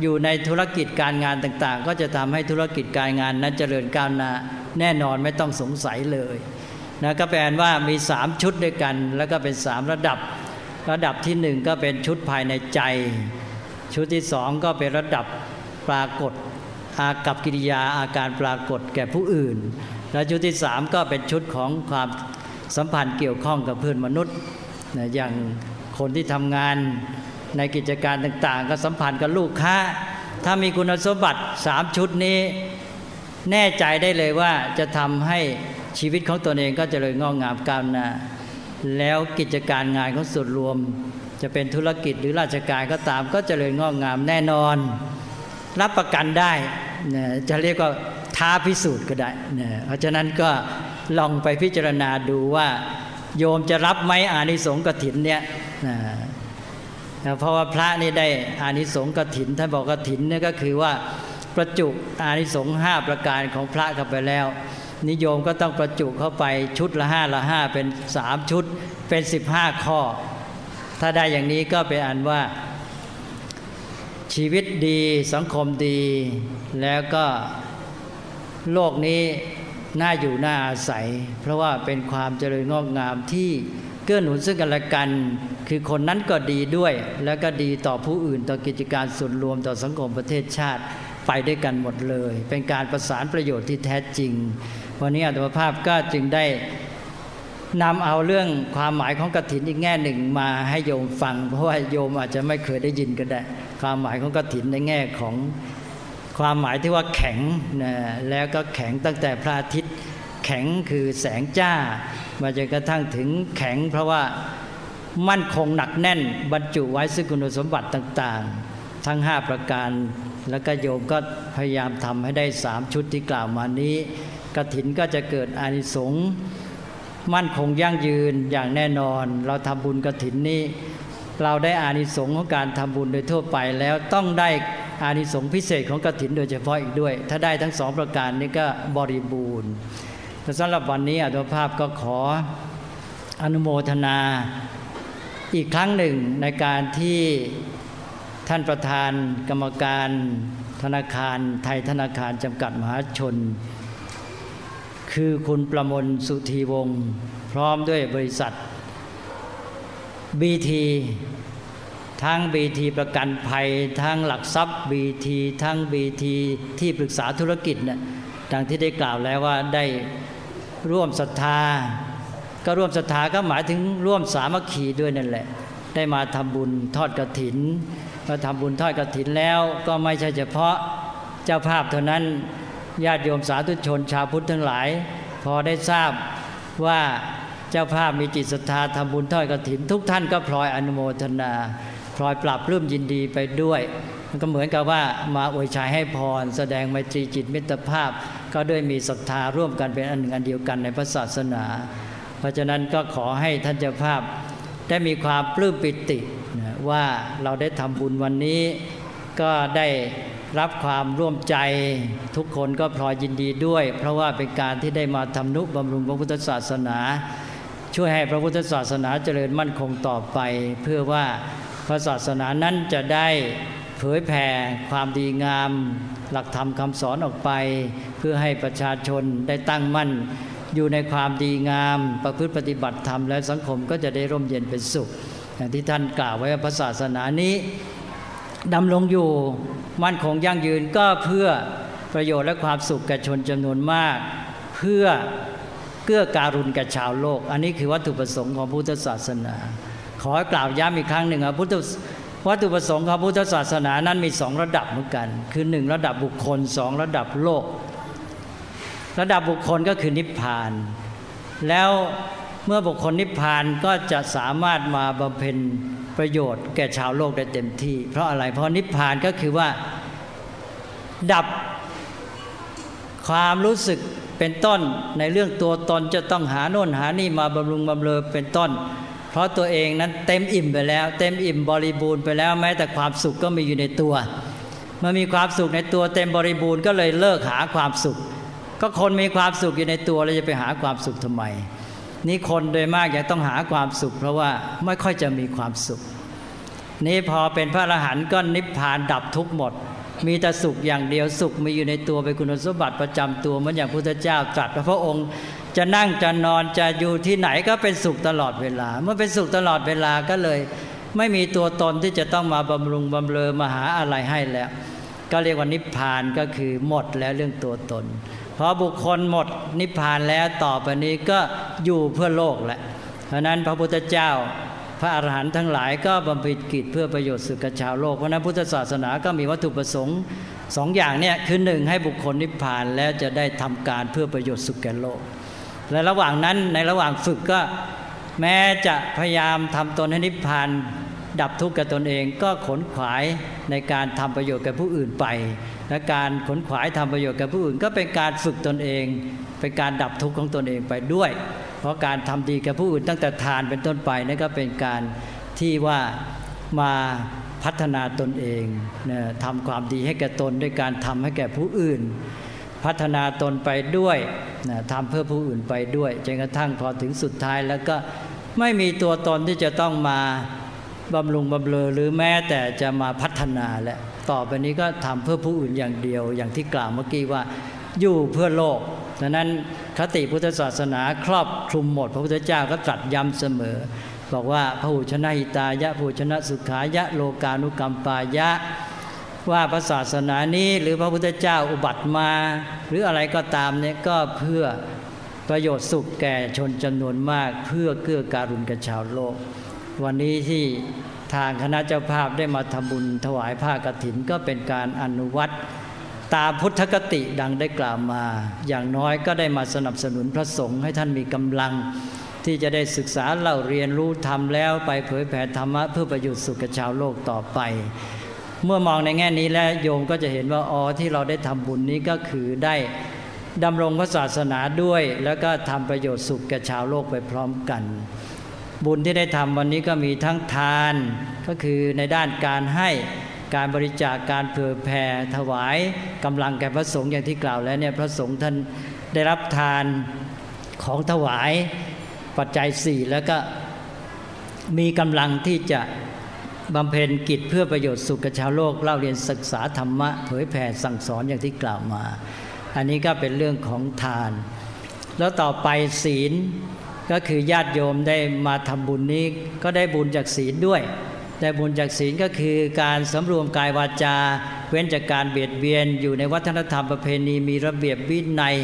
อยู่ในธุรกิจการงานต่างๆ ก็จะทำให้ธุรกิจการงานนั้นเจริญก้าวหน้าแน่นอนไม่ต้องสงสัยเลยนะก็แปลว่ามีสามชุดด้วยกัน แล้วก็เป็นสามระดับ ระดับที่หนึ่งก็เป็นชุดภายในใจ ชุดที่สองก็เป็นระดับปรากฏอากับกิริยาอาการปรากฏแก่ผู้อื่น และชุดที่สามก็เป็นชุดของความ สัมพันธ์เกี่ยวข้องกับเพื่อนมนุษย์นะอย่างคนที่ทำงานในกิจการต่าง ๆ ก็สัมพันธ์กับลูกค้า ถ้ามีคุณสมบัติสามชุดนี้ แน่ใจได้เลยว่าจะทำให้ชีวิตของตนเองก็จเจริญงอกงามก้าวหน้าแล้วกิจการงานของส่วนรวม จะเป็นธุรกิจหรือราชการก็ตาม ก็จเจริญงอกงามแน่นอน รับประกันได้จะเรียกว่าท้าพิสูจน์ก็ได้ เพราะฉะนั้นก็ ลองไปพิจารณาดูว่า โยมจะรับไหมอานิสงส์กถินเนี่ยเพราะว่าพระนี่ได้อานิสงส์กถินท่านบอกกถินเนี่ยก็คือว่าประจุอานิสงส์ห้าประการของพระเข้าไปแล้ว นิยมก็ต้องประจุเข้าไปชุดละห้าละห้าเป็นสามชุดเป็นสิบห้าข้อ ถ้าได้อย่างนี้ก็เป็นอันว่า ชีวิตดีสังคมดี แล้วก็โลกนี้ น่าอยู่น่าอาศัย เพราะว่าเป็นความเจริญงอกงามที่เกื้อหนุนซึ่งกันและกัน คือคนนั้นก็ดีด้วย แล้วก็ดีต่อผู้อื่นต่อกิจการส่วนรวมต่อสังคมประเทศชาติไปด้วยกันหมดเลย เป็นการประสานประโยชน์ที่แท้จริง วันนี้อัตมภาพก็จึงได้นำเอาเรื่องความหมายของกฐินอีกแง่หนึ่งมาให้โยมฟัง เพราะว่าโยมอาจจะไม่เคยได้ยินก็ได้ ความหมายของกฐินในแง่ของ ความหมายที่ว่าแข็งนะแล้วก็แข็งตั้งแต่พระอาทิตย์แข็งคือแสงจ้า มาจนกระทั่งถึงแข็งเพราะว่ามั่นคงหนักแน่นบรรจุไว้ซึ่งคุณสมบัติต่างๆ ทั้ง 5 ประการ แล้วก็โยมก็พยายามทำให้ได้สามชุดที่กล่าวมานี้กระถินก็จะเกิดอานิสงส์มั่นคงยั่งยืนอย่างแน่นอน เราทำบุญกระถินนี้ เราได้อานิสงส์ของการทำบุญโดยทั่วไปแล้วต้องได้ อานิสงส์พิเศษของกถินโดยเฉพาะอีกด้วย ถ้าได้ทั้งสองประการนี้ก็บริบูรณ์แต่สำหรับวันนี้อัตภาพก็ขออนุโมทนาอีกครั้งหนึ่งในการที่ท่านประธานกรรมการธนาคารไทยธนาคารจำกัดมหาชน คือคุณประมลสุธีวงศ์พร้อมด้วยบริษัทบีที ทั้งบีทีประกันภัย ทั้งหลักทรัพย์บีทีทั้งบีทีที่ปรึกษาธุรกิจเนะ่ะดังที่ได้กล่าวแล้วว่าได้ร่วมศรัทธา ก็ร่วมศรัทธาก็หมายถึงร่วมสามัคคีด้วยนั่นแหละ ได้มาทำบุญทอดกระถินมาทำบุญทอดกระถินแล้วก็ไม่ใช่เฉพาะเจ้าภาพเท่านั้นญาติโยมสาธุชนชาวพุทธทั้งหลาย พอได้ทราบว่าเจ้าภาพมีจิตศรัทธาทำบุญทอดกระถิน ทุกท่านก็พลอยอนุโมทนา พลอยปรับรื่มยินดีไปด้วย มันก็เหมือนกับว่ามาอวยชัยให้พร แสดงไมตรีจิตมิตรภาพ ก็ด้วยมีศรัทธาร่วมกันเป็นอันหนึ่งอันเดียวกันในพระศาสนา เพราะฉะนั้นก็ขอให้ท่านเจ้าภาพได้มีความปลื้มปิติว่าเราได้ทำบุญวันนี้ก็ได้รับความร่วมใจทุกคนก็พลอยยินดีด้วย เพราะว่าเป็นการที่ได้มาทำนุบำรุงพระพุทธศาสนา ช่วยให้พระพุทธศาสนาเจริญมั่นคงต่อไป เพื่อว่า พระศาสนานั้นจะได้เผยแผ่ความดีงาม หลักธรรมคำสอนออกไป เพื่อให้ประชาชนได้ตั้งมั่น อยู่ในความดีงาม ประพฤติปฏิบัติธรรมและสังคมก็จะได้ร่มเย็นเป็นสุข อย่างที่ท่านกล่าวไว้ว่าพระศาสนานี้ดำรงอยู่มั่นคงยั่งยืนก็เพื่อประโยชน์และความสุขแก่ชนจำนวนมาก เพื่อเกื้อการุณแก่ชาวโลก อันนี้คือวัตถุประสงค์ของพุทธศาสนา ขอกล่าวย้ำอีกครั้งหนึ่งพุทธวัตถุประสงค์ของพุทธศาสนานั้นมีสองระดับเหมือนกัน คือหนึ่งระดับบุคคลสองระดับโลก ระดับบุคคลก็คือนิพพาน แล้วเมื่อบุคคลนิพพานก็จะสามารถมาบำเพ็ญประโยชน์แก่ชาวโลกได้เต็มที่ เพราะอะไรเพราะนิพพานก็คือว่าดับความรู้สึกเป็นต้นในเรื่องตัวตนจะต้องหาโน่นหานี่มาบำรุงบำเรอเป็นต้น ราะตัวเองนั้นเต็มอิ่มไปแล้ว เต็มอิ่มบริบูรณ์ไปแล้วแม้แต่ความสุขก็มีอยู่ในตัวเมื่อมีความสุขในตัวเต็มบริบูรณ์ก็เลยเลิกหาความสุข ก็คนมีความสุขอยู่ในตัวแล้วจะไปหาความสุขทำไม นี่คนโดยมากอยากต้องหาความสุข เพราะว่าไม่ค่อยจะมีความสุข นี่พอเป็นพระอรหันต์ก็นิพพานดับทุกหมด มีแต่สุขอย่างเดียวสุขมีอยู่ในตัวเป็นคุณสมบัติประจำตัวเหมือนอย่างพุทธเจ้าตรัสพระองค์ จะนั่งจะนอนจะอยู่ที่ไหนก็เป็นสุขตลอดเวลา เมื่อเป็นสุขตลอดเวลาก็เลย ไม่มีตัวตนที่จะต้องมาบำรุงบำเรอมาหาอะไรให้แล้ว ก็เรียกว่านิพพานก็คือหมดแล้วเรื่องตัวตน เพอบุคคลหมดนิพพานแล้วต่อไปนี้ก็อยู่เพื่อโลกแหละเพราะนั้นพระพุทธเจ้าพระอรหันต์ทั้งหลายก็บำเพ็ญกิจเพื่อประโยชน์สุขชาวโลกเพราะนั้นพุทธศาสนาก็มีวัตถุประสงค์สองอย่างเนี่ยคือหนึ่งให้บุคคลนิพพานแล้วจะได้ทำการเพื่อประโยชน์สุขแก่โลก และระหว่างนั้นในระหว่างฝึกก็แม้จะพยายามทำตนให้นิพพานดับทุกข์กับตนเองก็ขนขวายในการทำประโยชน์กับผู้อื่นไป และการขนขวายทำประโยชน์กับผู้อื่น ก็เป็นการฝึกตนเอง เป็นการดับทุกข์ของตนเองไปด้วย เพราะการทำดีกับผู้อื่นตั้งแต่ทานเป็นต้นไปนั่นก็เป็นการที่ว่ามาพัฒนาตนเองนะทำความดีให้แก่ตนด้วยการทำให้แก่ผู้อื่น พัฒนาตนไปด้วยนะทำเพื่อผู้อื่นไปด้วยจนกระทั่งพอถึงสุดท้ายแล้วก็ไม่มีตัวตนที่จะต้องมาบำรุงบำเรอหรือแม้แต่จะมาพัฒนาแหละต่อไปนี้ก็ทำเพื่อผู้อื่นอย่างเดียว อย่างที่กล่าวเมื่อกี้ว่าอยู่เพื่อโลกดังนั้นคติพุทธศาสนาครอบคลุมหมด พระพุทธเจ้าก็ตรัสย้ำเสมอ บอกว่าพระหูชนะหิตายะผู้ชนะสุขายะโลกานุกรรมปายะ ว่าพระศาสนานี้หรือพระพุทธเจ้าอุบัติมา หรืออะไรก็ตามเนี่ยก็เพื่อประโยชน์สุขแก่ชนจำนวนมาก เพื่อเกื้อการุณกับชาวโลก วันนี้ที่ทางคณะเจ้าภาพได้มาทำบุญถวายผ้ากฐินก็เป็นการอนุวัตตามพุทธกติดังได้กล่าวมา อย่างน้อยก็ได้มาสนับสนุนพระสงฆ์ให้ท่านมีกำลัง ที่จะได้ศึกษาเล่าเรียนรู้ทำแล้วไปเผยแผ่ธรรมะเพื่อประโยชน์สุขกับชาวโลกต่อไป เมื่อมองในแง่นี้แล้วโยมก็จะเห็นว่าอ๋อที่เราได้ทำบุญนี้ก็คือได้ดำรงพระศาสนาด้วย แล้วก็ทำประโยชน์สุขแก่ชาวโลกไปพร้อมกัน บุญที่ได้ทำวันนี้ก็มีทั้งทานก็คือในด้านการให้การบริจาคการเผื่อแผ่ถวายกำลังแก่พระสงฆ์อย่างที่กล่าวแล้วเนี่ยพระสงฆ์ท่านได้รับทานของถวายปัจจัยสี่แล้วก็มีกำลังที่จะ บำเพ็ญกิจเพื่อประโยชน์สุขกับชาวโลกเล่าเรียนศึกษาธรรมะเผยแผ่สั่งสอนอย่างที่กล่าวมา อันนี้ก็เป็นเรื่องของทาน แล้วต่อไปศีลก็คือญาติโยมได้มาทำบุญนี้ก็ได้บุญจากศีลด้วย ได้บุญจากศีลก็คือการสำรวมกายวาจา เว้นจากการเบียดเบียนอยู่ในวัฒนธรรมประเพณี มีระเบียบวินัย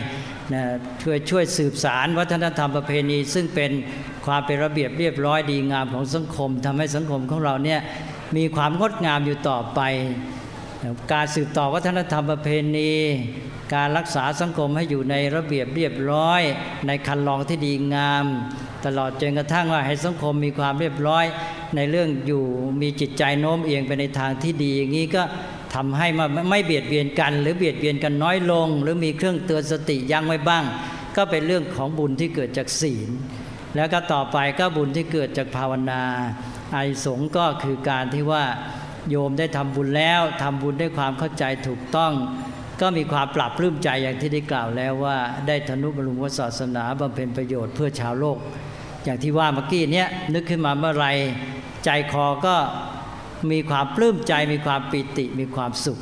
นะช่วยช่วยสืบสารวัฒนธรรมประเพณี ซึ่งเป็นความเป็นระเบียบเรียบร้อยดีงามของสังคมทำให้สังคมของเราเนี่ยมีความงดงามอยู่ต่อไป การสืบต่อวัฒนธรรมประเพณี การรักษาสังคมให้อยู่ในระเบียบเรียบร้อย ในคันลองที่ดีงาม ตลอดจนกระทั่งว่าให้สังคมมีความเรียบร้อย ในเรื่องอยู่มีจิตใจโน้มเอียงไปในทางที่ดีอย่างนี้ก็ ทำให้มาไม่เบียดเบียนกัน หรือเบียดเบียนกันน้อยลง หรือมีเครื่องเตือนสติยั้งไว้บ้าง ก็เป็นเรื่องของบุญที่เกิดจากศีล แล้วก็ต่อไปก็บุญที่เกิดจากภาวนาไอสงก็คือการที่ว่าโยมได้ทำบุญแล้วทำบุญด้วยความเข้าใจถูกต้อง ก็มีความปรับปลื้มใจอย่างที่ได้กล่าวแล้วว่า ได้ธนุบำรุงศาสนาบำเพ็ญประโยชน์เพื่อชาวโลก อย่างที่ว่าเมื่อกี้เนี้ยนึกขึ้นมาเมื่อไรใจคอก็ มีความปลื้มใจมีความปิติมีความสุข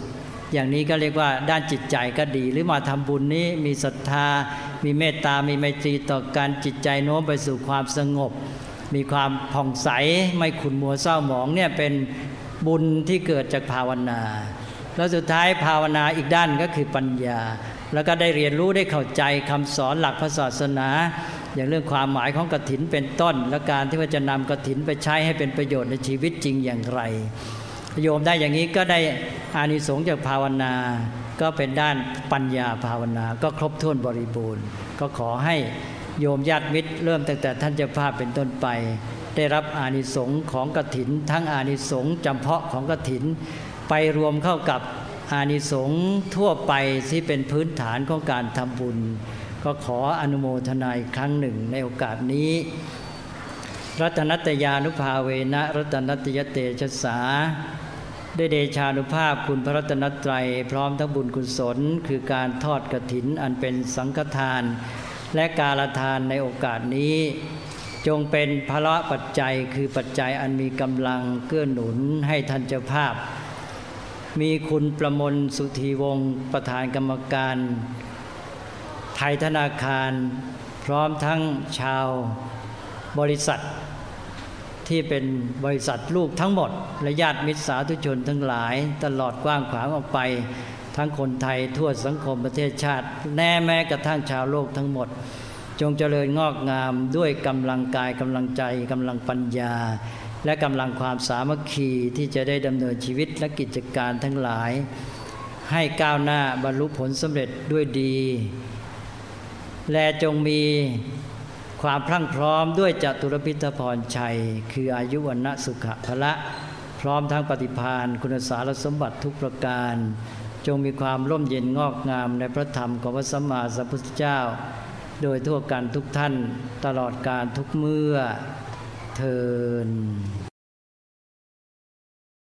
อย่างนี้ก็เรียกว่าด้านจิตใจก็ดี หรือมาทำบุญนี้มีศรัทธา มีเมตตา มีไมตรีต่อการจิตใจโน้มไปสู่ความสงบ มีความผ่องใสไม่ขุนมัวเศร้าหมองเนี่ยเป็นบุญที่เกิดจากภาวนา แล้วสุดท้ายภาวนาอีกด้านก็คือปัญญา แล้วก็ได้เรียนรู้ได้เข้าใจคำสอนหลักพระศาสนา อย่างเรื่องความหมายของกฐินเป็นต้น และการที่ว่าจะนำกฐินไปใช้ให้เป็นประโยชน์ในชีวิตจริงอย่างไร โยมได้อย่างนี้ก็ได้อานิสงส์จากภาวนา ก็เป็นด้านปัญญาภาวนา ก็ครบถ้วนบริบูรณ์ ก็ขอให้โยมญาติมิตร เริ่มตั้งแต่ท่านเจ้าภาพเป็นต้นไป ได้รับอานิสงส์ของกถิน ทั้งอานิสงส์จำเพาะของกถิน ไปรวมเข้ากับอานิสงส์ทั่วไปที่เป็นพื้นฐานของการทำบุญ ก็ขออนุโมทนาอีกครั้งหนึ่งในโอกาสนี้ รัตนัตยานุภาเวนะรัตนัตยเตชะสาได้เดชานุภาพคุณพระรัตนตรัย พร้อมทั้งบุญกุศล คือการทอดกระถินอันเป็นสังฆทาน และกาลทานในโอกาสนี้ จงเป็นพระปัจจัยคือปัจจัยอันมีกำลังเกื้อหนุนให้ท่านเจ้าภาพ มีคุณประมลสุธีวงศ์ประธานกรรมการ ทยธนาคาร พร้อมทั้งชาวบริษัท ที่เป็นบริษัทลูกทั้งหมด และญาติมิตรสาธุชนทั้งหลาย ตลอดกว้างขวางออกไป ทั้งคนไทยทั่วสังคมประเทศชาติ แน่แม้กระทั่งชาวโลกทั้งหมด จงเจริญงอกงามด้วยกำลังกายกำลังใจกำลังปัญญา และกำลังความสามัคคีที่จะได้ดำเนินชีวิตและกิจการทั้งหลายให้ก้าวหน้าบรรลุผลสำเร็จด้วยดี และจงมีความพรั่งพร้อมด้วยจตุรพิทพรชัย คืออายุวันนะสุขะพละพร้อมทั้งปฏิพานคุณสารสมบัติทุกประการ จงมีความร่มเย็นงอกงามในพระธรรมของพระสัมมาสัมพุทธเจ้า โดยทั่วกันทุกท่านตลอดการทุกเมื่อเทิน